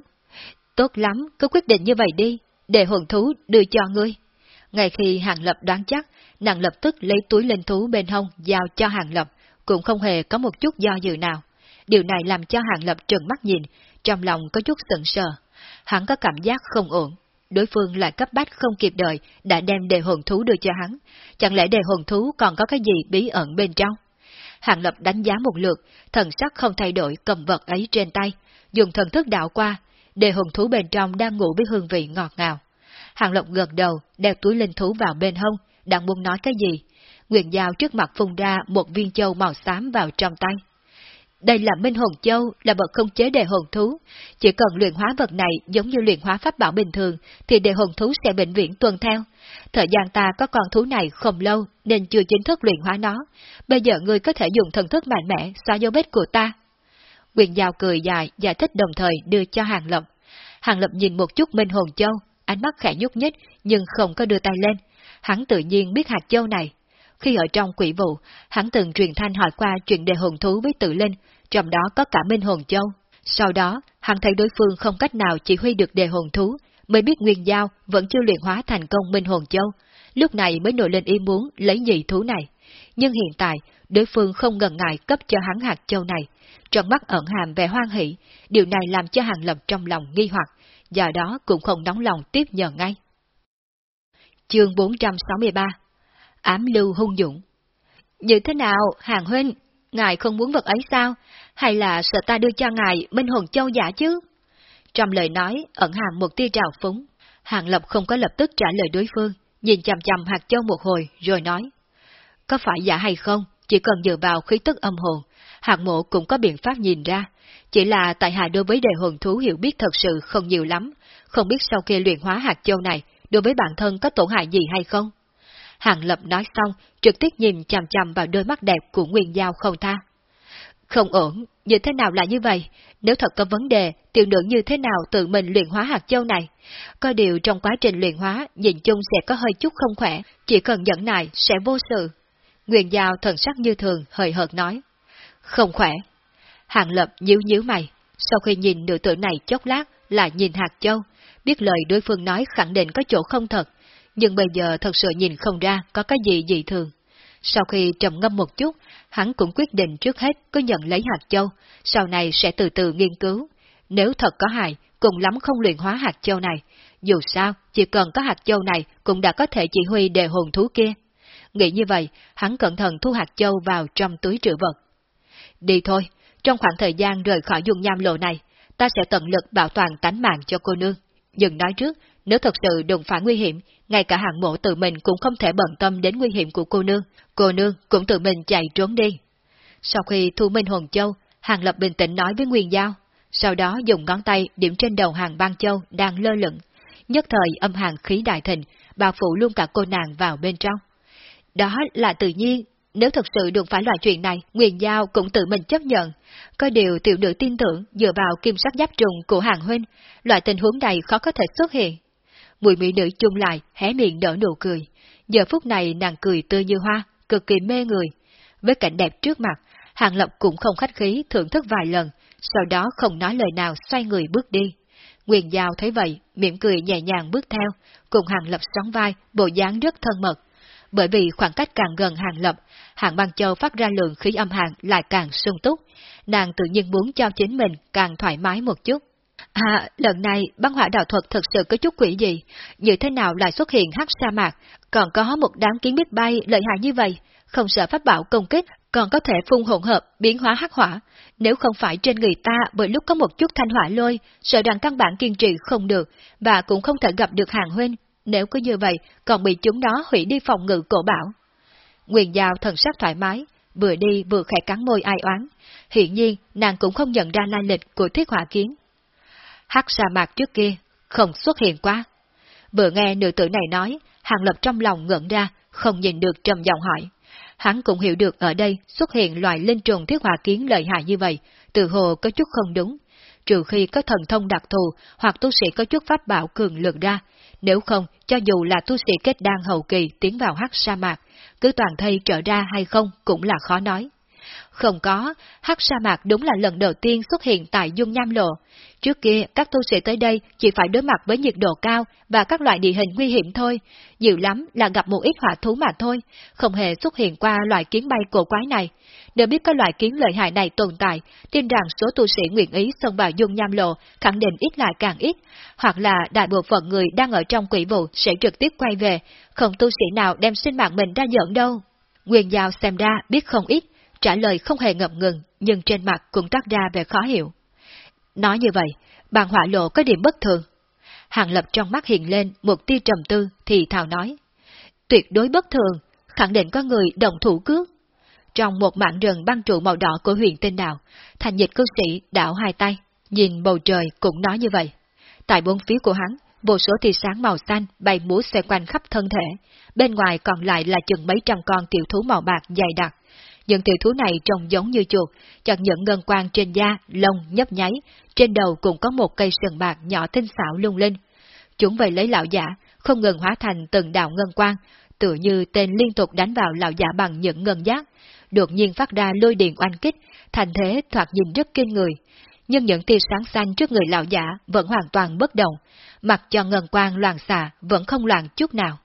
Tốt lắm, cứ quyết định như vậy đi, để hồn thú đưa cho ngươi. Ngay khi Hàng Lập đoán chắc, nàng lập tức lấy túi linh thú bên hông giao cho Hàng Lập, cũng không hề có một chút do dự nào. Điều này làm cho Hàng Lập trừng mắt nhìn, trong lòng có chút sững sờ. Hắn có cảm giác không ổn, đối phương lại cấp bách không kịp đợi, đã đem đề hồn thú đưa cho hắn. Chẳng lẽ đề hồn thú còn có cái gì bí ẩn bên trong? Hàng Lập đánh giá một lượt, thần sắc không thay đổi cầm vật ấy trên tay, dùng thần thức đạo qua, đề hồn thú bên trong đang ngủ với hương vị ngọt ngào. Hàng Lập gật đầu, đeo túi linh thú vào bên hông, đang muốn nói cái gì. Nguyện Giao trước mặt phun ra một viên châu màu xám vào trong tay. Đây là Minh Hồn Châu, là vật không chế đề hồn thú. Chỉ cần luyện hóa vật này giống như luyện hóa pháp bảo bình thường, thì đề hồn thú sẽ bệnh viện tuân theo. Thời gian ta có con thú này không lâu, nên chưa chính thức luyện hóa nó. Bây giờ ngươi có thể dùng thần thức mạnh mẽ xóa dấu vết của ta. Quyền Giao cười dài, giải thích đồng thời đưa cho Hàng Lập. Hàng Lập nhìn một chút Minh Hồn Châu, ánh mắt khẽ nhúc nhích, nhưng không có đưa tay lên. Hắn tự nhiên biết hạt châu này, khi ở trong quỷ vụ, hắn từng truyền thanh hỏi qua chuyện đề hồn thú với tự linh, trong đó có cả Minh Hồn Châu. Sau đó, hắn thấy đối phương không cách nào chỉ huy được đề hồn thú, mới biết Nguyên Giao vẫn chưa luyện hóa thành công Minh Hồn Châu. Lúc này mới nổi lên ý muốn lấy nhị thú này. Nhưng hiện tại, đối phương không ngần ngại cấp cho hắn hạt châu này. Trong mắt ẩn hàm vẻ hoan hỷ, điều này làm cho hàng lập trong lòng nghi hoặc, do đó cũng không nóng lòng tiếp nhận ngay. Chương 463 ám lưu hung dũng. Như thế nào, hàng huynh, ngài không muốn vật ấy sao? Hay là sợ ta đưa cho ngài Minh Hồn Châu giả chứ? Trong lời nói, ẩn hàm một tia trào phúng. Hàng Lập không có lập tức trả lời đối phương, nhìn chằm chằm hạt châu một hồi, rồi nói. Có phải giả hay không, chỉ cần dựa vào khí tức âm hồn, hạt mộ cũng có biện pháp nhìn ra. Chỉ là tại hạ đối với đề hồn thú hiểu biết thật sự không nhiều lắm, không biết sau khi luyện hóa hạt châu này, đối với bản thân có tổn hại gì hay không. Hàng Lập nói xong, trực tiếp nhìn chằm chằm vào đôi mắt đẹp của Nguyên Giao không tha. Không ổn, như thế nào là như vậy? Nếu thật có vấn đề, tiểu nữ như thế nào tự mình luyện hóa hạt châu này? Có điều trong quá trình luyện hóa, nhìn chung sẽ có hơi chút không khỏe, chỉ cần dẫn này sẽ vô sự. Nguyên Giao thần sắc như thường, hời hợt nói. Không khỏe. Hàng Lập nhíu nhíu mày, sau khi nhìn nữ tử này chốc lát, lại nhìn hạt châu, biết lời đối phương nói khẳng định có chỗ không thật, nhưng bây giờ thật sự nhìn không ra có cái gì dị thường. Sau khi trầm ngâm một chút, hắn cũng quyết định trước hết cứ nhận lấy hạt châu, sau này sẽ từ từ nghiên cứu. Nếu thật có hại, cùng lắm không luyện hóa hạt châu này. Dù sao, chỉ cần có hạt châu này cũng đã có thể chỉ huy đề hồn thú kia. Nghĩ như vậy, hắn cẩn thận thu hạt châu vào trong túi trữ vật. Đi thôi, trong khoảng thời gian rời khỏi dung nham lộ này, ta sẽ tận lực bảo toàn tánh mạng cho cô nương. Dừng nói trước, nếu thật sự đụng phải nguy hiểm, ngay cả hạng mộ tự mình cũng không thể bận tâm đến nguy hiểm của cô nương, cô nương cũng tự mình chạy trốn đi. Sau khi thu minh hồn châu, Hàng Lập bình tĩnh nói với Nguyên Giao, sau đó dùng ngón tay điểm trên đầu hàng băng châu đang lơ lửng. Nhất thời âm hàng khí đại thịnh, bao phủ luôn cả cô nàng vào bên trong. Đó là tự nhiên, nếu thật sự đụng phải loại chuyện này, Nguyên Giao cũng tự mình chấp nhận. Có điều tiểu nữ tin tưởng dựa vào kim sắc giáp trùng của hàng huynh, loại tình huống này khó có thể xuất hiện. Mùi mỹ nữ chung lại, hé miệng đỡ nụ cười. Giờ phút này nàng cười tươi như hoa, cực kỳ mê người. Với cảnh đẹp trước mặt, Hàng Lập cũng không khách khí thưởng thức vài lần, sau đó không nói lời nào xoay người bước đi. Nguyên Giao thấy vậy, mỉm cười nhẹ nhàng bước theo, cùng Hàng Lập sóng vai, bộ dáng rất thân mật. Bởi vì khoảng cách càng gần Hàng Lập, Hàng Băng Châu phát ra lượng khí âm hàng lại càng sung túc, nàng tự nhiên muốn cho chính mình càng thoải mái một chút. À, lần này băng hỏa đạo thuật thật sự có chút quỷ gì, như thế nào lại xuất hiện hắc sa mạc, còn có một đám kiến biết bay lợi hại như vậy, không sợ pháp bảo công kích, còn có thể phun hỗn hợp, biến hóa hắc hỏa. Nếu không phải trên người ta bởi lúc có một chút thanh hỏa lôi, sợ rằng căn bản kiên trì không được, và cũng không thể gặp được hàng huynh, nếu cứ như vậy, còn bị chúng nó hủy đi phòng ngự cổ bảo. Nguyên Giao thần sắc thoải mái, vừa đi vừa khẽ cắn môi ai oán. Hiện nhiên, nàng cũng không nhận ra lai lịch của thiết hỏa kiến. Hắc sa mạc trước kia, không xuất hiện quá. Vừa nghe nữ tử này nói, hàng lập trong lòng ngẩn ra, không nhìn được trầm giọng hỏi. Hắn cũng hiểu được ở đây xuất hiện loài linh trùng thiết hỏa kiến lợi hại như vậy, từ hồ có chút không đúng. Trừ khi có thần thông đặc thù hoặc tu sĩ có chút pháp bảo cường lực ra, nếu không, cho dù là tu sĩ kết đan hậu kỳ tiến vào hắc sa mạc, cứ toàn thây trở ra hay không cũng là khó nói. Không có, hắc sa mạc đúng là lần đầu tiên xuất hiện tại dung nham lộ. Trước kia, các tu sĩ tới đây chỉ phải đối mặt với nhiệt độ cao và các loại địa hình nguy hiểm thôi. Nhiều lắm là gặp một ít hỏa thú mà thôi, không hề xuất hiện qua loại kiến bay cổ quái này. Nếu biết có loại kiến lợi hại này tồn tại, tin rằng số tu sĩ nguyện ý xông vào dung nham lộ khẳng định ít lại càng ít, hoặc là đại bộ phận người đang ở trong quỷ vụ sẽ trực tiếp quay về, không tu sĩ nào đem sinh mạng mình ra giỡn đâu. Nguyên Giao xem ra biết không ít, trả lời không hề ngập ngừng, nhưng trên mặt cũng toát ra vẻ khó hiểu. Nói như vậy, bàn hỏa lộ có điểm bất thường. Hàng lập trong mắt hiện lên một tia trầm tư thì thào nói. Tuyệt đối bất thường, khẳng định có người đồng thủ cướp. Trong một mảng rừng băng trụ màu đỏ của huyện tên đảo, thành dịch cư sĩ đảo hai tay, nhìn bầu trời cũng nói như vậy. Tại bốn phía của hắn, vô số tia sáng màu xanh bay múa xoay quanh khắp thân thể, bên ngoài còn lại là chừng mấy trăm con tiểu thú màu bạc dày đặc, những tiểu thú này trông giống như chuột, chặt những ngân quang trên da, lông nhấp nháy, trên đầu cũng có một cây sừng bạc nhỏ tinh xảo lung linh. Chúng về lấy lão giả, không ngừng hóa thành từng đạo ngân quang, tựa như tên liên tục đánh vào lão giả bằng những ngân giác, đột nhiên phát ra lôi điện oanh kích, thành thế thoạt nhìn rất kinh người. Nhưng những tia sáng xanh trước người lão giả vẫn hoàn toàn bất động, mặc cho ngân quang loạn xạ vẫn không loạn chút nào.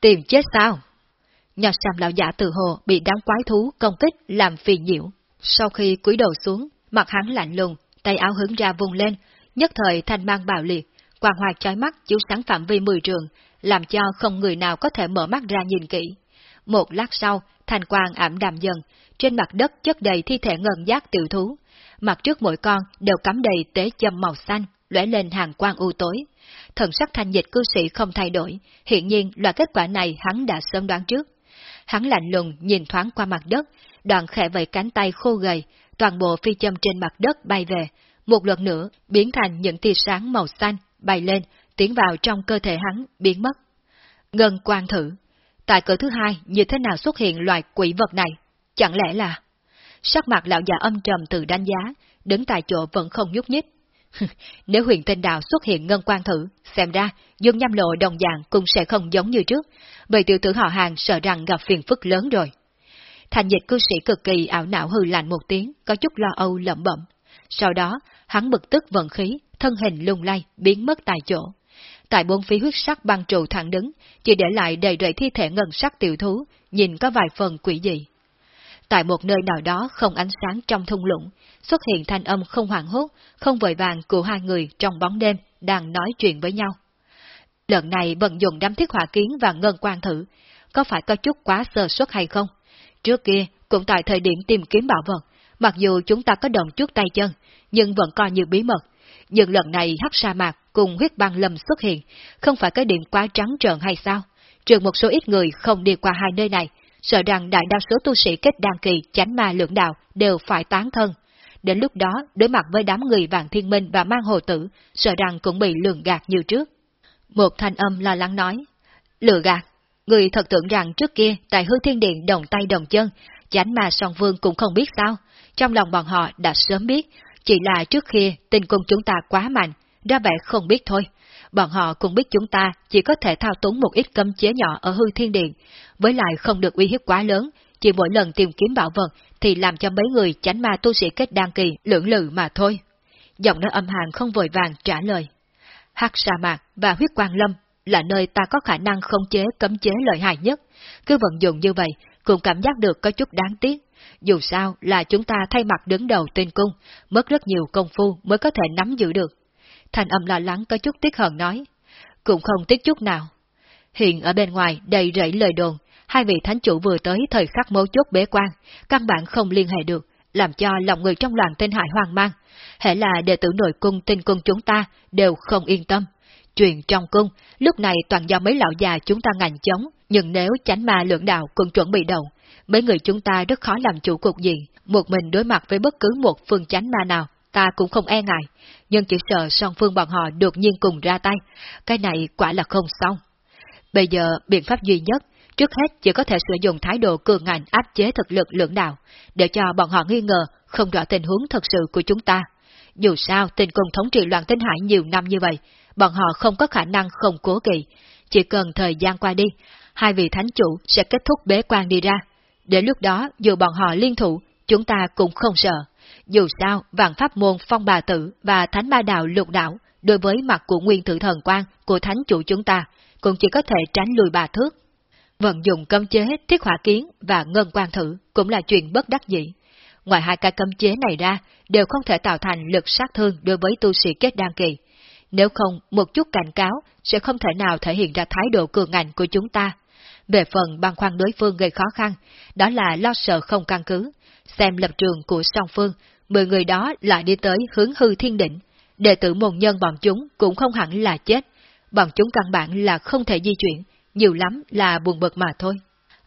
Tìm chết sao? Nhà sàm lão giả từ hồ bị đám quái thú công kích làm phiền nhiễu. Sau khi cúi đầu xuống, mặt hắn lạnh lùng, tay áo hướng ra vùng lên, nhất thời thanh mang bạo liệt, quang hoạt chói mắt chiếu sáng phạm vi mười trường, làm cho không người nào có thể mở mắt ra nhìn kỹ. Một lát sau, thanh quang ảm đạm dần, trên mặt đất chất đầy thi thể ngân giác tiểu thú. Mặt trước mỗi con đều cắm đầy tế châm màu xanh, lóe lên hàng quang u tối. Thần sắc thanh dịch cư sĩ không thay đổi, hiện nhiên loại kết quả này hắn đã sớm đoán trước. Hắn lạnh lùng nhìn thoáng qua mặt đất, đoạn khẽ vẫy cánh tay khô gầy, toàn bộ phi châm trên mặt đất bay về, một lần nữa biến thành những tia sáng màu xanh bay lên, tiến vào trong cơ thể hắn, biến mất. Ngân quan thử, tại cửa thứ hai như thế nào xuất hiện loài quỷ vật này? Chẳng lẽ là... Sắc mặt lão già âm trầm từ đánh giá, đứng tại chỗ vẫn không nhúc nhích. Nếu huyền tinh đạo xuất hiện ngân quan thử, xem ra dương nham lộ đồng dạng cũng sẽ không giống như trước, bởi tiểu tử họ hàng sợ rằng gặp phiền phức lớn rồi. Thành dịch cư sĩ cực kỳ ảo não hư lạnh một tiếng, có chút lo âu lẩm bẩm. Sau đó, hắn bực tức vận khí, thân hình lung lay, biến mất tại chỗ. Tại bốn phía huyết sắc băng trụ thẳng đứng, chỉ để lại đầy rẫy thi thể ngân sắc tiểu thú, nhìn có vài phần quỷ dị. Tại một nơi nào đó không ánh sáng trong thung lũng, xuất hiện thanh âm không hoảng hốt, không vội vàng của hai người trong bóng đêm đang nói chuyện với nhau. Lần này vận dụng đám thiết hỏa kiến và ngân quan thử, có phải có chút quá sơ suất hay không? Trước kia, cũng tại thời điểm tìm kiếm bảo vật, mặc dù chúng ta có đồng chút tay chân, nhưng vẫn coi như bí mật. Nhưng lần này hắc sa mạc cùng huyết băng lâm xuất hiện, không phải cái điểm quá trắng trợn hay sao? Trừ một số ít người không đi qua hai nơi này, sợ rằng đại đa số tu sĩ kết đăng kỳ chánh ma lượng đạo đều phải tán thân. đến lúc đó đối mặt với đám người vạn thiên minh và mang hồ tử, sợ rằng cũng bị lường gạt như trước. Một thanh âm lo lắng nói, lừa gạt, người thật tưởng rằng trước kia tại hư thiên điện đồng tay đồng chân, chánh mà song vương cũng không biết sao, trong lòng bọn họ đã sớm biết, chỉ là trước kia tình cung chúng ta quá mạnh, ra vẻ không biết thôi. Bọn họ cũng biết chúng ta chỉ có thể thao túng một ít cấm chế nhỏ ở hư thiên điện, với lại không được uy hiếp quá lớn, chỉ mỗi lần tìm kiếm bảo vật thì làm cho mấy người tránh ma tu sĩ kết đan kỳ lưỡng lự mà thôi. Giọng nói âm hàn không vội vàng trả lời. Hắc sa mạc và huyết quang lâm là nơi ta có khả năng không chế cấm chế lợi hại nhất. Cứ vận dụng như vậy, cũng cảm giác được có chút đáng tiếc. Dù sao là chúng ta thay mặt đứng đầu tên cung, mất rất nhiều công phu mới có thể nắm giữ được. Thành âm lo lắng có chút tiếc hờn nói. Cũng không tiếc chút nào. Hiện ở bên ngoài đầy rẫy lời đồn, hai vị thánh chủ vừa tới thời khắc mấu chốt bế quan, căn bản không liên hệ được, làm cho lòng người trong làng tên hại hoang mang. Hệ là đệ tử nội cung tinh cung chúng ta đều không yên tâm. Chuyện trong cung, lúc này toàn do mấy lão già chúng ta ngành chống, nhưng nếu chánh ma lượng đạo cũng chuẩn bị đầu, mấy người chúng ta rất khó làm chủ cuộc gì, một mình đối mặt với bất cứ một phương chánh ma nào, ta cũng không e ngại, nhưng chỉ sợ song phương bọn họ đột nhiên cùng ra tay, cái này quả là không xong. Bây giờ, biện pháp duy nhất, trước hết chỉ có thể sử dụng thái độ cường ngạnh áp chế thực lực lưỡng đạo, để cho bọn họ nghi ngờ không rõ tình huống thật sự của chúng ta. Dù sao, tình cùng thống trị loạn tinh hải nhiều năm như vậy, bọn họ không có khả năng không cố kỵ. Chỉ cần thời gian qua đi, hai vị thánh chủ sẽ kết thúc bế quan đi ra. để lúc đó, dù bọn họ liên thủ, chúng ta cũng không sợ. Dù sao, vạn pháp môn phong bà tử và thánh ba đạo lục đạo, đối với mặt của nguyên thử thần quan của thánh chủ chúng ta, cũng chỉ có thể tránh lùi bà thước. Vận dụng cấm chế thiết hỏa kiến và ngân quan thử cũng là chuyện bất đắc dĩ. Ngoài hai cái cấm chế này ra, đều không thể tạo thành lực sát thương đối với tu sĩ kết đan kỳ. Nếu không, một chút cảnh cáo sẽ không thể nào thể hiện ra thái độ cường ngạnh của chúng ta. Về phần băng khoăn đối phương gây khó khăn, đó là lo sợ không căn cứ. Xem lập trường của song phương, mười người đó lại đi tới hướng hư thiên đỉnh. Đệ tử môn nhân bọn chúng cũng không hẳn là chết. Bọn chúng căn bản là không thể di chuyển, nhiều lắm là buồn bực mà thôi.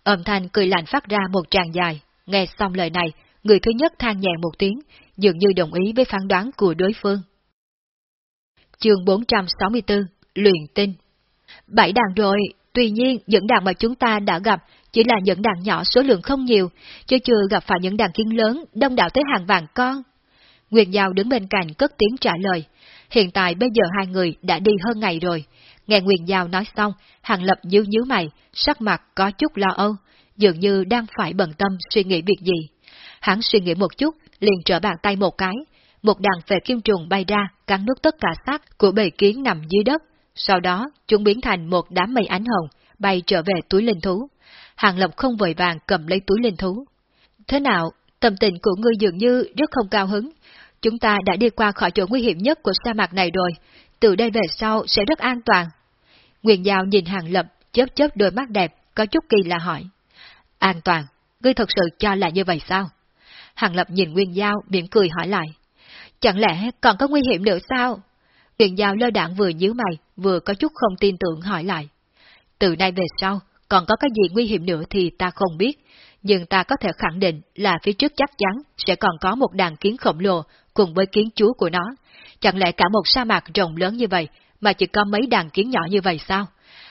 Âm thanh cười lạnh phát ra một tràng dài. Nghe xong lời này, người thứ nhất than nhẹ một tiếng, dường như đồng ý với phán đoán của đối phương. Chương 464 Luyện tinh Bảy đàn rồi, tuy nhiên những đàn mà chúng ta đã gặp chỉ là những đàn nhỏ số lượng không nhiều, chứ chưa gặp phải những đàn kiến lớn đông đảo tới hàng vàng con. Nguyệt Giao đứng bên cạnh cất tiếng trả lời. Hiện tại bây giờ hai người đã đi hơn ngày rồi. Nghe Nguyệt Giao nói xong, Hàng Lập nhíu nhíu mày, sắc mặt có chút lo âu, dường như đang phải bận tâm suy nghĩ việc gì. Hắn suy nghĩ một chút, liền trở bàn tay một cái, một đàn về kim trùng bay ra, cắn nước tất cả xác của bầy kiến nằm dưới đất. Sau đó, chúng biến thành một đám mây ánh hồng, bay trở về túi linh thú. Hàng Lập không vội vàng cầm lấy túi linh thú. Thế nào, tâm tình của ngươi dường như rất không cao hứng. Chúng ta đã đi qua khỏi chỗ nguy hiểm nhất của sa mạc này rồi, từ đây về sau sẽ rất an toàn. Nguyên Giao nhìn Hàng Lập, chớp chớp đôi mắt đẹp, có chút kỳ lạ hỏi. An toàn, ngươi thật sự cho là như vậy sao? Hàng Lập nhìn Nguyên Giao, miệng cười hỏi lại. Chẳng lẽ còn có nguy hiểm nữa sao? Nguyên Giao lơ đạn vừa nhíu mày, vừa có chút không tin tưởng hỏi lại. Từ nay về sau, còn có cái gì nguy hiểm nữa thì ta không biết, nhưng ta có thể khẳng định là phía trước chắc chắn sẽ còn có một đàn kiến khổng lồ cùng với kiến chúa của nó. Chẳng lẽ cả một sa mạc rộng lớn như vậy mà chỉ có mấy đàn kiến nhỏ như vậy sao?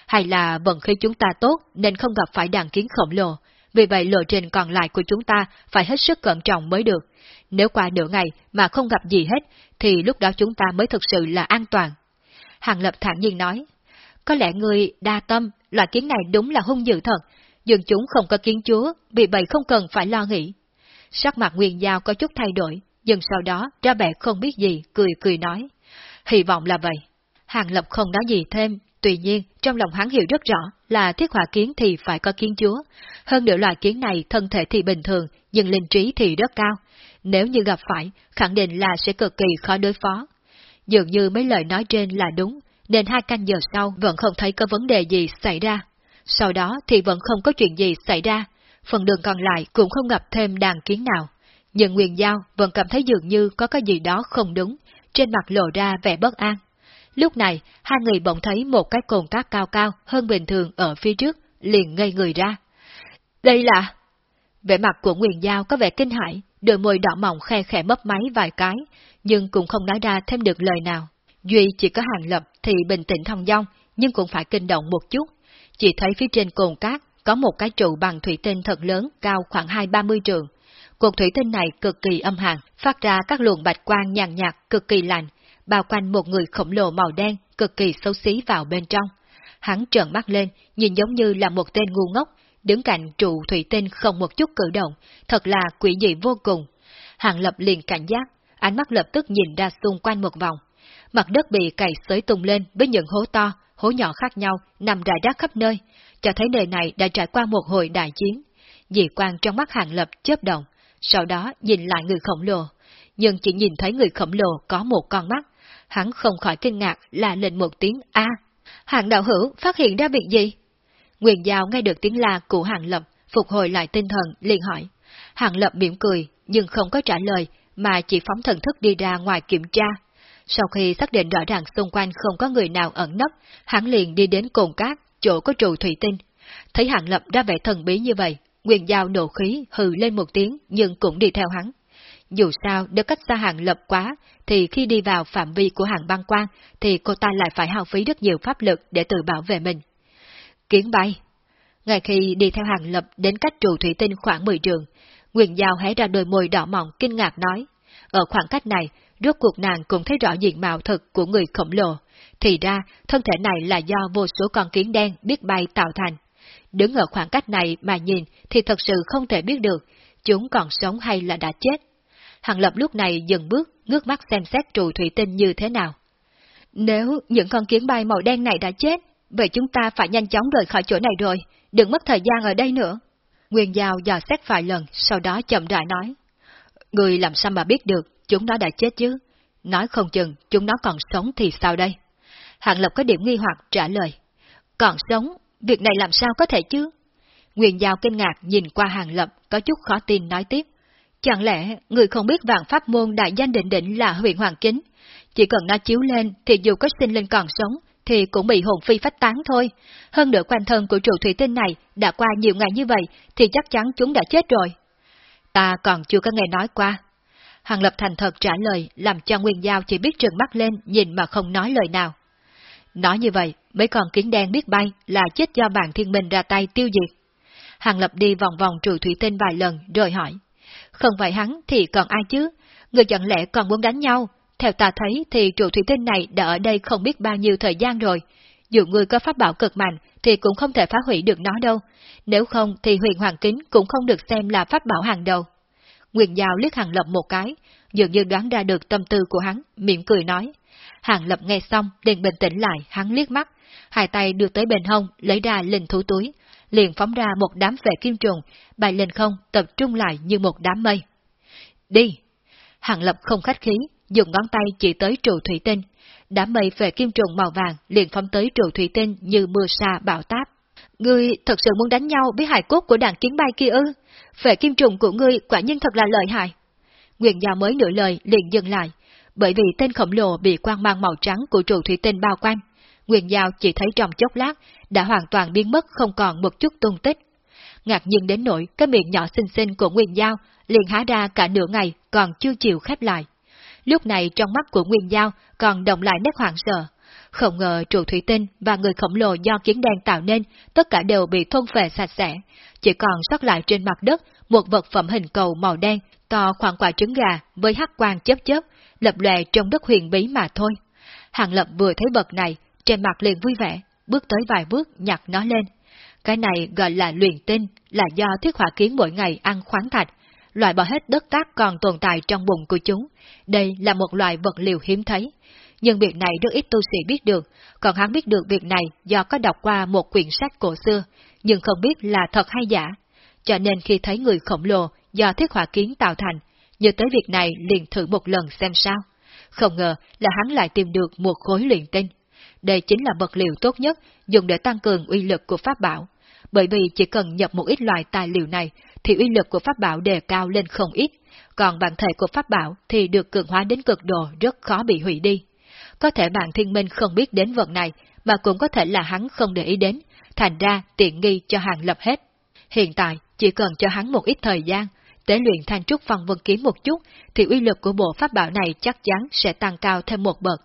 Hay là vận khí chúng ta tốt nên không gặp phải đàn kiến khổng lồ, vì vậy lộ trình còn lại của chúng ta phải hết sức cẩn trọng mới được. Nếu qua nửa ngày mà không gặp gì hết, thì lúc đó chúng ta mới thực sự là an toàn. Hàng Lập thản nhiên nói, có lẽ người đa tâm, loại kiến này đúng là hung dữ thật, nhưng chúng không có kiến chúa, vì vậy không cần phải lo nghĩ. Sắc mặt Nguyên Giao có chút thay đổi, nhưng sau đó ra vẻ không biết gì, cười cười nói. Hy vọng là vậy. Hàng Lập không nói gì thêm, tuy nhiên trong lòng hắn hiểu rất rõ là thiết hỏa kiến thì phải có kiến chúa. Hơn nữa loại kiến này thân thể thì bình thường, nhưng linh trí thì rất cao. Nếu như gặp phải, khẳng định là sẽ cực kỳ khó đối phó. Dường như mấy lời nói trên là đúng, nên hai canh giờ sau vẫn không thấy có vấn đề gì xảy ra. Sau đó thì vẫn không có chuyện gì xảy ra, phần đường còn lại cũng không gặp thêm đàn kiến nào. Nhưng Nguyên Giao vẫn cảm thấy dường như có cái gì đó không đúng, trên mặt lộ ra vẻ bất an. Lúc này, hai người bỗng thấy một cái cồn cát cao cao hơn bình thường ở phía trước, liền ngây người ra. Đây là... Vẻ mặt của Nguyên Giao có vẻ kinh hãi, đôi môi đỏ mỏng khe khẽ mấp máy vài cái, nhưng cũng không nói ra thêm được lời nào. Duy chỉ có hàng lập thì bình tĩnh thông dong, nhưng cũng phải kinh động một chút. Chỉ thấy phía trên cồn cát có một cái trụ bằng thủy tinh thật lớn cao khoảng hai ba mươi trường. Cột thủy tinh này cực kỳ âm hàn, phát ra các luồng bạch quang nhàn nhạt cực kỳ lạnh, bao quanh một người khổng lồ màu đen cực kỳ xấu xí vào bên trong. Hắn trợn mắt lên, nhìn giống như là một tên ngu ngốc, đứng cạnh trụ thủy tinh không một chút cử động, thật là quỷ dị vô cùng. Hàng lập liền cảnh giác, ánh mắt lập tức nhìn ra xung quanh một vòng. Mặt đất bị cày xới tung lên với những hố to, hố nhỏ khác nhau, nằm rải rác khắp nơi, cho thấy nơi này đã trải qua một hồi đại chiến. Dị quan trong mắt hàng lập chớp động, sau đó nhìn lại người khổng lồ, nhưng chỉ nhìn thấy người khổng lồ có một con mắt, hắn không khỏi kinh ngạc là lên một tiếng A. Hàng đạo hữu phát hiện ra việc gì? Nguyên Giao nghe được tiếng la của Hàng Lập, phục hồi lại tinh thần, liền hỏi. Hàng Lập mỉm cười, nhưng không có trả lời, mà chỉ phóng thần thức đi ra ngoài kiểm tra. Sau khi xác định rõ ràng xung quanh không có người nào ẩn nấp, hắn liền đi đến cồn cát, chỗ có trụ thủy tinh. Thấy hạng Lập ra vẻ thần bí như vậy, Nguyên Giao nổ khí hừ lên một tiếng nhưng cũng đi theo hắn. Dù sao, nếu cách xa Hàng Lập quá, thì khi đi vào phạm vi của hàng băng quan, thì cô ta lại phải hao phí rất nhiều pháp lực để tự bảo vệ mình. Kiến bay Ngay khi đi theo Hàng Lập đến cách trụ thủy tinh khoảng 10 trường, Nguyên Giao hé ra đôi môi đỏ mọng kinh ngạc nói, ở khoảng cách này, rốt cuộc nàng cũng thấy rõ diện mạo thực của người khổng lồ, thì ra thân thể này là do vô số con kiến đen biết bay tạo thành. Đứng ở khoảng cách này mà nhìn thì thật sự không thể biết được chúng còn sống hay là đã chết. Hàng Lập lúc này dừng bước, ngước mắt xem xét trụ thủy tinh như thế nào. Nếu những con kiến bay màu đen này đã chết, vậy chúng ta phải nhanh chóng rời khỏi chỗ này rồi, đừng mất thời gian ở đây nữa. Nguyên Giao dò xét vài lần, sau đó chậm rãi nói. Người làm sao mà biết được chúng nó đã chết chứ? Nói không chừng chúng nó còn sống thì sao đây? Hạng Lập có điểm nghi hoặc trả lời. Còn sống, việc này làm sao có thể chứ? Nguyên Giao kinh ngạc nhìn qua Hàng Lập có chút khó tin nói tiếp. Chẳng lẽ người không biết vạn pháp môn đại danh định định là huyện Hoàng Kính? Chỉ cần nó chiếu lên thì dù có sinh linh còn sống thì cũng bị hồn phi phách tán thôi. Hơn nữa quanh thân của trụ thủy tinh này đã qua nhiều ngày như vậy thì chắc chắn chúng đã chết rồi. Ta còn chưa có nghe nói qua. Hàng Lập thành thật trả lời làm cho Nguyên Giao chỉ biết trừng mắt lên nhìn mà không nói lời nào. Nói như vậy, mấy con kiến đen biết bay là chết do bản thiên minh ra tay tiêu diệt. Hàng Lập đi vòng vòng trụ thủy tinh vài lần rồi hỏi. Không phải hắn thì còn ai chứ? Người chẳng lẽ còn muốn đánh nhau? Theo ta thấy thì trụ thủy tinh này đã ở đây không biết bao nhiêu thời gian rồi. Dù người có pháp bảo cực mạnh thì cũng không thể phá hủy được nó đâu. Nếu không thì huyền hoàng kính cũng không được xem là pháp bảo hàng đầu. Nguyên Giao liếc Hàng Lập một cái, dường như đoán ra được tâm tư của hắn, mỉm cười nói. Hàng Lập nghe xong, liền bình tĩnh lại, hắn liếc mắt, hai tay đưa tới bên hông, lấy ra linh thú túi, liền phóng ra một đám vệ kim trùng, bay lên không, tập trung lại như một đám mây. Đi! Hàng Lập không khách khí, dùng ngón tay chỉ tới trụ thủy tinh. Đám mây về kim trùng màu vàng liền phóng tới trụ thủy tinh như mưa sa bão táp. Ngươi thật sự muốn đánh nhau với hải cốt của đàn kiến bay kia ư? Về kim trùng của ngươi quả nhiên thật là lợi hại. Nguyện Giao mới nửa lời liền dừng lại, bởi vì tên khổng lồ bị quang mang màu trắng của trụ thủy tinh bao quanh. Nguyện Giao chỉ thấy trong chốc lát đã hoàn toàn biến mất không còn một chút tung tích. Ngạc nhiên đến nỗi cái miệng nhỏ xinh xinh của Nguyên Giao liền há ra cả nửa ngày còn chưa chịu khép lại. Lúc này trong mắt của Nguyên Giao còn động lại nét hoảng sợ. Không ngờ trụ thủy tinh và người khổng lồ do kiến đen tạo nên tất cả đều bị thôn phệ sạch sẽ, chỉ còn sót lại trên mặt đất một vật phẩm hình cầu màu đen to khoảng quả trứng gà với hắc quang chớp chớp, lập lòe trong đất huyền bí mà thôi. Hàng Lập vừa thấy vật này, trên mặt liền vui vẻ, bước tới vài bước nhặt nó lên. Cái này gọi là luyện tinh, là do thiết hỏa kiến mỗi ngày ăn khoáng thạch, loại bỏ hết đất cát còn tồn tại trong bụng của chúng. Đây là một loại vật liệu hiếm thấy. Nhưng việc này rất ít tu sĩ biết được, còn hắn biết được việc này do có đọc qua một quyển sách cổ xưa, nhưng không biết là thật hay giả. Cho nên khi thấy người khổng lồ do thiết hỏa kiến tạo thành, nhớ tới việc này liền thử một lần xem sao. Không ngờ là hắn lại tìm được một khối luyện tinh. Đây chính là vật liệu tốt nhất dùng để tăng cường uy lực của pháp bảo. Bởi vì chỉ cần nhập một ít loại tài liệu này thì uy lực của pháp bảo đề cao lên không ít, còn bản thể của pháp bảo thì được cường hóa đến cực độ rất khó bị hủy đi. Có thể bạn thiên minh không biết đến vật này, mà cũng có thể là hắn không để ý đến, thành ra tiện nghi cho hàng lập hết. Hiện tại, chỉ cần cho hắn một ít thời gian, tế luyện thanh trúc phần vân kiếm một chút, thì uy lực của bộ pháp bảo này chắc chắn sẽ tăng cao thêm một bậc.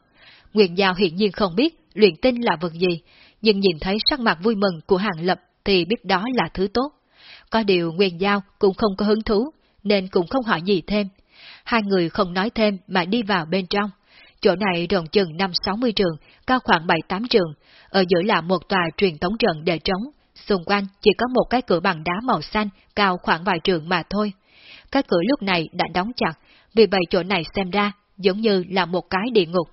Nguyện Giao hiện nhiên không biết luyện tinh là vật gì, nhưng nhìn thấy sắc mặt vui mừng của Hàng Lập thì biết đó là thứ tốt. Có điều Nguyên Giao cũng không có hứng thú, nên cũng không hỏi gì thêm. Hai người không nói thêm mà đi vào bên trong. Chỗ này rộng chừng 5-60 trường, cao khoảng 7-8 trường, ở giữa là một tòa truyền thống trận để trống, xung quanh chỉ có một cái cửa bằng đá màu xanh cao khoảng vài trường mà thôi. Cái cửa lúc này đã đóng chặt, vì vậy chỗ này xem ra giống như là một cái địa ngục.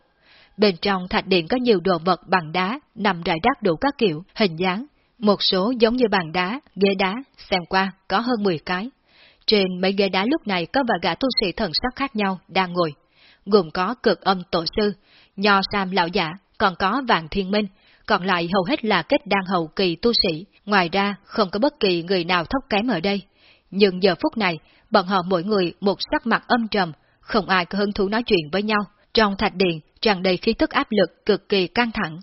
Bên trong thạch điện có nhiều đồ vật bằng đá nằm rải rác đủ các kiểu, hình dáng, một số giống như bàn đá, ghế đá, xem qua có hơn 10 cái. Trên mấy ghế đá lúc này có vài gã tu sĩ thần sắc khác nhau đang ngồi, gồm có cực âm tổ sư, nho sam lão giả, còn có vàng thiên minh, còn lại hầu hết là kết đan hậu kỳ tu sĩ, ngoài ra không có bất kỳ người nào thấp kém ở đây. Nhưng giờ phút này, bọn họ mỗi người một sắc mặt âm trầm, không ai có hứng thú nói chuyện với nhau. Trong thạch điện, tràn đầy khí tức áp lực cực kỳ căng thẳng.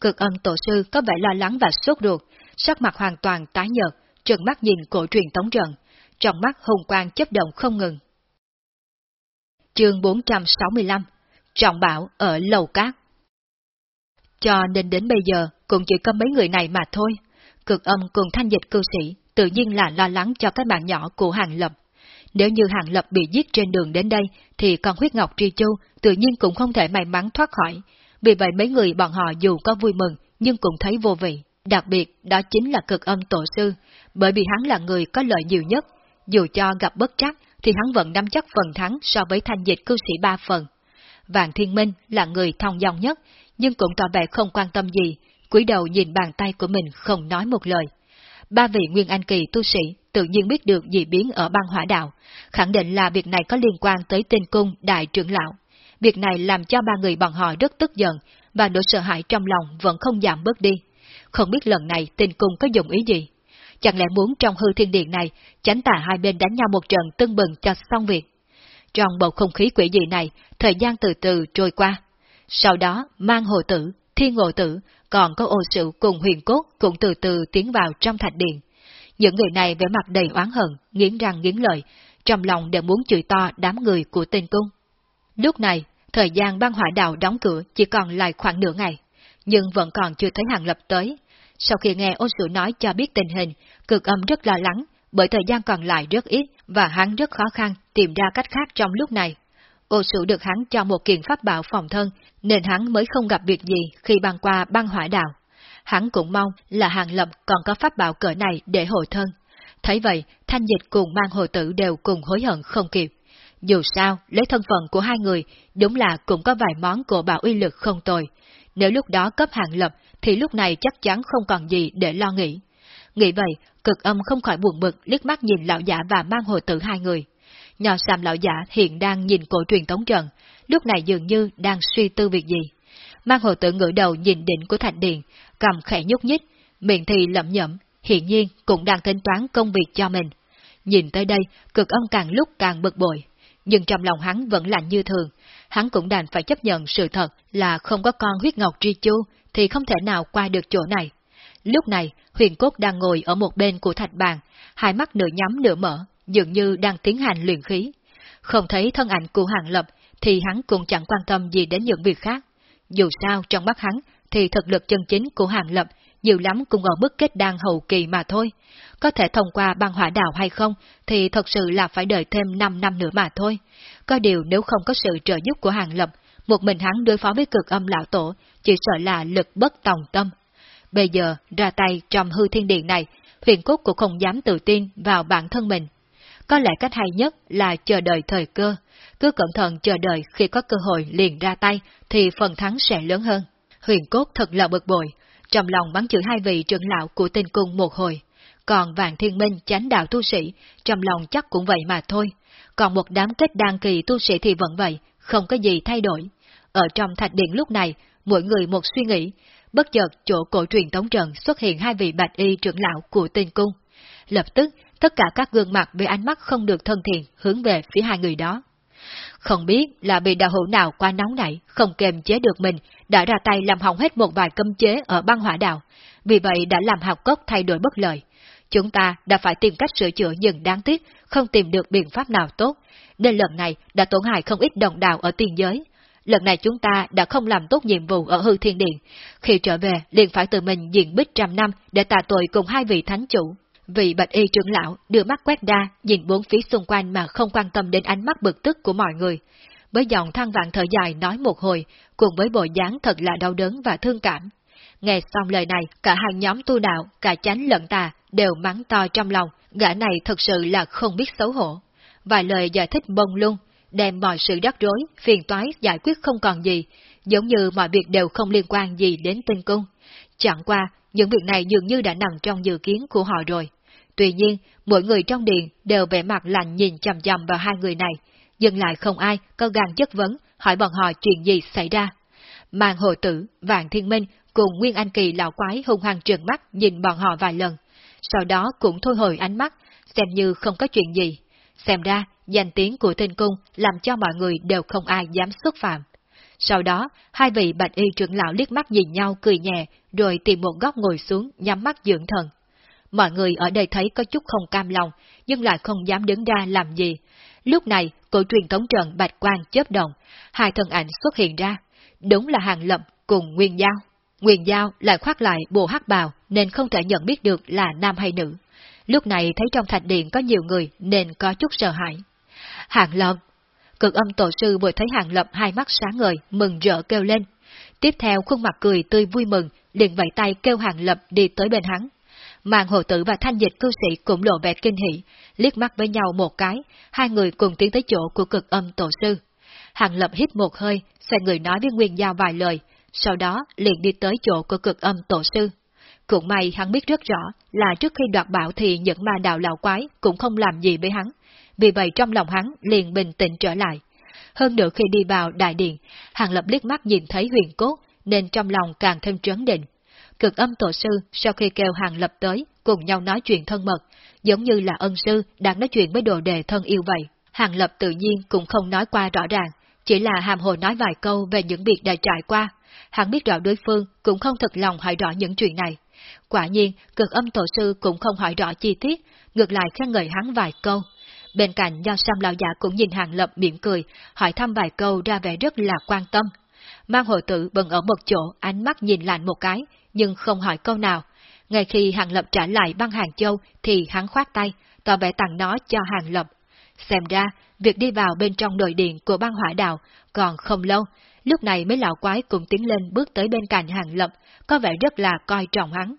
Cực âm tổ sư có vẻ lo lắng và sốt ruột, sắc mặt hoàn toàn tái nhợt, trừng mắt nhìn cổ truyền tống trận, trong mắt hùng quang chấp động không ngừng. Chương 465 Trọng bảo ở Lầu Cát Cho nên đến bây giờ cũng chỉ có mấy người này mà thôi. Cực âm cùng thanh dịch cư sĩ tự nhiên là lo lắng cho các bạn nhỏ của Hàng Lập. Nếu như Hàng Lập bị giết trên đường đến đây, thì con huyết ngọc tri châu tự nhiên cũng không thể may mắn thoát khỏi. Vì vậy mấy người bọn họ dù có vui mừng, nhưng cũng thấy vô vị. Đặc biệt, đó chính là cực âm tổ sư, bởi vì hắn là người có lợi nhiều nhất. Dù cho gặp bất trắc, thì hắn vẫn nắm chắc phần thắng so với thanh dịch cư sĩ ba phần. Vạn Thiên Minh là người thông dong nhất, nhưng cũng tỏ vẻ không quan tâm gì, cúi đầu nhìn bàn tay của mình không nói một lời. Ba vị Nguyên Anh Kỳ tu sĩ tự nhiên biết được dị biến ở băng hỏa đạo, khẳng định là việc này có liên quan tới tinh cung đại trưởng lão. Việc này làm cho ba người bọn họ rất tức giận, và nỗi sợ hãi trong lòng vẫn không giảm bớt đi. Không biết lần này tinh cung có dùng ý gì? Chẳng lẽ muốn trong hư thiên điện này, tránh tà hai bên đánh nhau một trận tưng bừng cho xong việc? Trong bầu không khí quỷ dị này, thời gian từ từ trôi qua. Sau đó, mang hồ tử, thiên ngộ tử, còn có ô sự cùng huyền cốt cũng từ từ tiến vào trong thạch điện. Những người này vẻ mặt đầy oán hận, nghiến răng nghiến lợi, trong lòng đều muốn chửi to đám người của tinh cung. Lúc này, thời gian băng hỏa đạo đóng cửa chỉ còn lại khoảng nửa ngày, nhưng vẫn còn chưa thấy hàng lập tới. Sau khi nghe ô sử nói cho biết tình hình, cực âm rất lo lắng, bởi thời gian còn lại rất ít và hắn rất khó khăn tìm ra cách khác trong lúc này. Ô sử được hắn cho một kiện pháp bảo phòng thân, nên hắn mới không gặp việc gì khi băng qua băng hỏa đạo. Hắn cũng mong là hàng lập còn có pháp bảo cỡ này để hồi thân. Thấy vậy, thanh dịch cùng mang hồi tử đều cùng hối hận không kịp. Dù sao, lấy thân phận của hai người, đúng là cũng có vài món của bảo uy lực không tồi. Nếu lúc đó cấp hàng lập, thì lúc này chắc chắn không còn gì để lo nghĩ. Nghĩ vậy, cực âm không khỏi buồn bực liếc mắt nhìn lão giả và mang hồi tử hai người. Nhỏ xàm lão giả hiện đang nhìn cổ truyền tống trận, lúc này dường như đang suy tư việc gì. Mang hồi tử ngửa đầu nhìn đỉnh của thạch điện, cầm khẽ nhúc nhích, miệng thì lẩm nhẩm, hiện nhiên cũng đang tính toán công việc cho mình. Nhìn tới đây, cực âm càng lúc càng bực bội, nhưng trong lòng hắn vẫn lạnh như thường, hắn cũng đành phải chấp nhận sự thật là không có con huyết ngọc tri chu thì không thể nào qua được chỗ này. Lúc này, huyền cốt đang ngồi ở một bên của thạch bàn, hai mắt nửa nhắm nửa mở, dường như đang tiến hành luyện khí. Không thấy thân ảnh của hàng lập, thì hắn cũng chẳng quan tâm gì đến những việc khác. Dù sao, trong mắt hắn, thì thực lực chân chính của hàng lập nhiều lắm cũng ở mức kết đan hậu kỳ mà thôi. Có thể thông qua băng hỏa đạo hay không thì thật sự là phải đợi thêm 5 năm nữa mà thôi. Có điều nếu không có sự trợ giúp của hàng lập, một mình hắn đối phó với cực âm lão tổ, chỉ sợ là lực bất tòng tâm. Bây giờ, ra tay trong hư thiên điện này, huyền cốt cũng không dám tự tin vào bản thân mình. Có lẽ cách hay nhất là chờ đợi thời cơ, cứ cẩn thận chờ đợi khi có cơ hội liền ra tay thì phần thắng sẽ lớn hơn. Huyền cốt thật là bực bội, trong lòng bắn chữ hai vị trưởng lão của tinh cung một hồi. Còn vạn thiên minh chánh đạo tu sĩ, trong lòng chắc cũng vậy mà thôi. Còn một đám kết đan kỳ tu sĩ thì vẫn vậy, không có gì thay đổi. Ở trong thạch điện lúc này, mỗi người một suy nghĩ, bất chợt chỗ cổ truyền tống trận xuất hiện hai vị bạch y trưởng lão của tinh cung. Lập tức, tất cả các gương mặt với ánh mắt không được thân thiện hướng về phía hai người đó. Không biết là bị đạo hữu nào qua nóng nảy, không kềm chế được mình, đã ra tay làm hỏng hết một vài cấm chế ở băng hỏa đạo, vì vậy đã làm học cốc thay đổi bất lợi. Chúng ta đã phải tìm cách sửa chữa nhưng đáng tiếc, không tìm được biện pháp nào tốt, nên lần này đã tổn hại không ít đồng đạo ở tiền giới. Lần này chúng ta đã không làm tốt nhiệm vụ ở hư thiên điện, khi trở về liền phải tự mình diện bích trăm năm để tạ tội cùng hai vị thánh chủ. Vị bạch y trưởng lão đưa mắt quét đa, nhìn bốn phía xung quanh mà không quan tâm đến ánh mắt bực tức của mọi người. Với giọng than vạn thở dài nói một hồi, cùng với bộ dáng thật là đau đớn và thương cảm. Nghe xong lời này, cả hàng nhóm tu đạo, cả chánh lẫn tà, đều mắng to trong lòng, gã này thật sự là không biết xấu hổ. Vài lời giải thích bông lung, đem mọi sự đắc rối, phiền toái giải quyết không còn gì, giống như mọi việc đều không liên quan gì đến tinh cung. Chẳng qua, những việc này dường như đã nằm trong dự kiến của họ rồi. Tuy nhiên, mỗi người trong điện đều vẻ mặt lạnh nhìn chầm chầm vào hai người này, Dừng lại không ai có gan chất vấn hỏi bọn họ chuyện gì xảy ra. Màn hồ tử, Vạn Thiên Minh cùng Nguyên Anh Kỳ lão quái hung hăng trợn mắt nhìn bọn họ vài lần, sau đó cũng thôi hồi ánh mắt, xem như không có chuyện gì. Xem ra, danh tiếng của tinh cung làm cho mọi người đều không ai dám xúc phạm. Sau đó, hai vị bạch y trưởng lão liếc mắt nhìn nhau cười nhẹ, rồi tìm một góc ngồi xuống, nhắm mắt dưỡng thần. Mọi người ở đây thấy có chút không cam lòng, nhưng lại không dám đứng ra làm gì. Lúc này, cổ truyền thống trận bạch quang chớp động, hai thân ảnh xuất hiện ra. Đúng là hàng lập cùng Nguyên Giao. Nguyên Giao lại khoác lại bộ hắc bào nên không thể nhận biết được là nam hay nữ. Lúc này thấy trong thạch điện có nhiều người nên có chút sợ hãi. Hàng Lập Cực âm tổ sư vừa thấy Hàng Lập hai mắt sáng ngời, mừng rỡ kêu lên. Tiếp theo khuôn mặt cười tươi vui mừng, liền vẫy tay kêu Hàng Lập đi tới bên hắn. Mạng hộ tử và thanh dịch cư sĩ cũng lộ vẻ kinh hỉ, liếc mắt với nhau một cái, hai người cùng tiến tới chỗ của cực âm tổ sư. Hàng Lập hít một hơi, xoay người nói với Nguyên Giao vài lời, sau đó liền đi tới chỗ của cực âm tổ sư. Cũng may hắn biết rất rõ là trước khi đoạt bảo thì những ma đạo lão quái cũng không làm gì với hắn, vì vậy trong lòng hắn liền bình tĩnh trở lại. Hơn nữa khi đi vào đại điện, Hàng Lập liếc mắt nhìn thấy huyền cốt, nên trong lòng càng thêm trấn định. Cực âm tổ sư sau khi kêu Hàng Lập tới, cùng nhau nói chuyện thân mật, giống như là ân sư đang nói chuyện với đồ đề thân yêu vậy. Hàng Lập tự nhiên cũng không nói qua rõ ràng, chỉ là hàm hồ nói vài câu về những việc đã trải qua. Hắn biết rõ đối phương cũng không thật lòng hỏi rõ những chuyện này. Quả nhiên, cực âm tổ sư cũng không hỏi rõ chi tiết, ngược lại khen ngợi hắn vài câu. Bên cạnh do Sam lão giả cũng nhìn Hàng Lập miệng cười, hỏi thăm vài câu ra vẻ rất là quan tâm. Mang hội tử bận ở một chỗ, ánh mắt nhìn lạnh một cái, nhưng không hỏi câu nào. Ngay khi Hàng Lập trả lại băng Hàng Châu thì hắn khoát tay, tỏ vẻ tặng nó cho Hàng Lập. Xem ra, việc đi vào bên trong nội điện của băng hỏa đạo còn không lâu, lúc này mấy lão quái cùng tiến lên bước tới bên cạnh Hàng Lập, có vẻ rất là coi trọng hắn.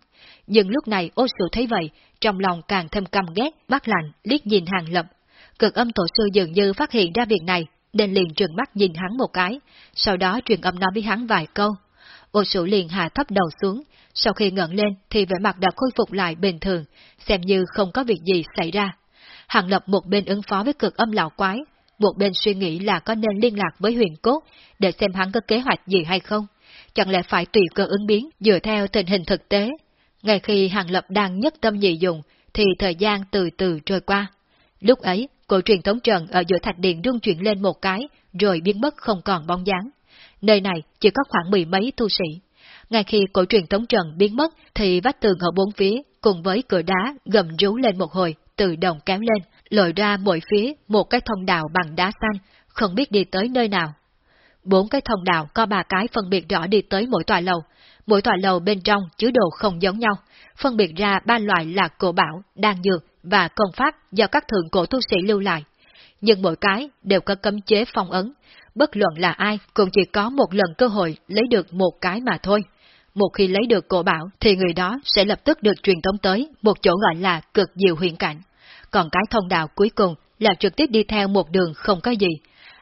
Nhưng lúc này ô sự thấy vậy, trong lòng càng thêm căm ghét, bắt lạnh, liếc nhìn Hàng Lập. Cực âm tổ sư dường như phát hiện ra việc này, nên liền trừng mắt nhìn hắn một cái, sau đó truyền âm nói với hắn vài câu. Ô sự liền hạ thấp đầu xuống, sau khi ngẩng lên thì vẻ mặt đã khôi phục lại bình thường, xem như không có việc gì xảy ra. Hàng Lập một bên ứng phó với cực âm lão quái, một bên suy nghĩ là có nên liên lạc với huyền cốt để xem hắn có kế hoạch gì hay không. Chẳng lẽ phải tùy cơ ứng biến dựa theo tình hình thực tế. Ngay khi Hàng Lập đang nhất tâm nhị dùng, thì thời gian từ từ trôi qua. Lúc ấy, cổ truyền thống trần ở giữa thạch điện rung chuyển lên một cái, rồi biến mất không còn bóng dáng. Nơi này chỉ có khoảng mười mấy tu sĩ. Ngay khi cổ truyền thống trần biến mất, thì vách tường ở bốn phía, cùng với cửa đá gầm rú lên một hồi, tự động kéo lên, lội ra mỗi phía một cái thông đạo bằng đá xanh, không biết đi tới nơi nào. Bốn cái thông đạo có ba cái phân biệt rõ đi tới mỗi tòa lầu, mỗi tòa lầu bên trong chứa đồ không giống nhau, phân biệt ra ba loại là cổ bảo, đan dược và công pháp do các thượng cổ tu sĩ lưu lại. Nhưng mỗi cái đều có cấm chế phong ấn, bất luận là ai cũng chỉ có một lần cơ hội lấy được một cái mà thôi. Một khi lấy được cổ bảo thì người đó sẽ lập tức được truyền tống tới một chỗ gọi là cực diệu huyện cảnh. Còn cái thông đạo cuối cùng là trực tiếp đi theo một đường không có gì.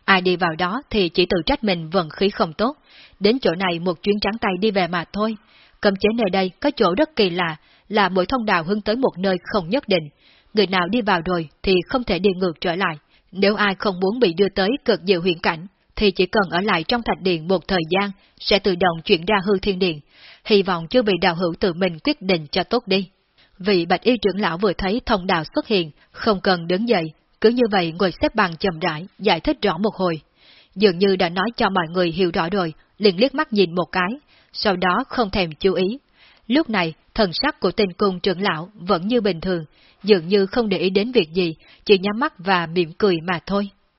Ai đi vào đó thì chỉ tự trách mình vận khí không tốt. Đến chỗ này một chuyến trắng tay đi về mà thôi. Cầm chế nơi đây có chỗ rất kỳ lạ, là mỗi thông đạo hướng tới một nơi không nhất định. Người nào đi vào rồi thì không thể đi ngược trở lại. Nếu ai không muốn bị đưa tới cực diệu huyện cảnh, thì chỉ cần ở lại trong thạch điện một thời gian, sẽ tự động chuyển ra hư thiên điện, hy vọng chưa bị đạo hữu tự mình quyết định cho tốt đi. Vị bạch y trưởng lão vừa thấy thông đạo xuất hiện, không cần đứng dậy, cứ như vậy ngồi xếp bằng chậm rãi, giải thích rõ một hồi. Dường như đã nói cho mọi người hiểu rõ rồi, liền liếc mắt nhìn một cái, sau đó không thèm chú ý. Lúc này, thần sắc của tên cung trưởng lão vẫn như bình thường, dường như không để ý đến việc gì, chỉ nhắm mắt và mỉm cười mà thôi.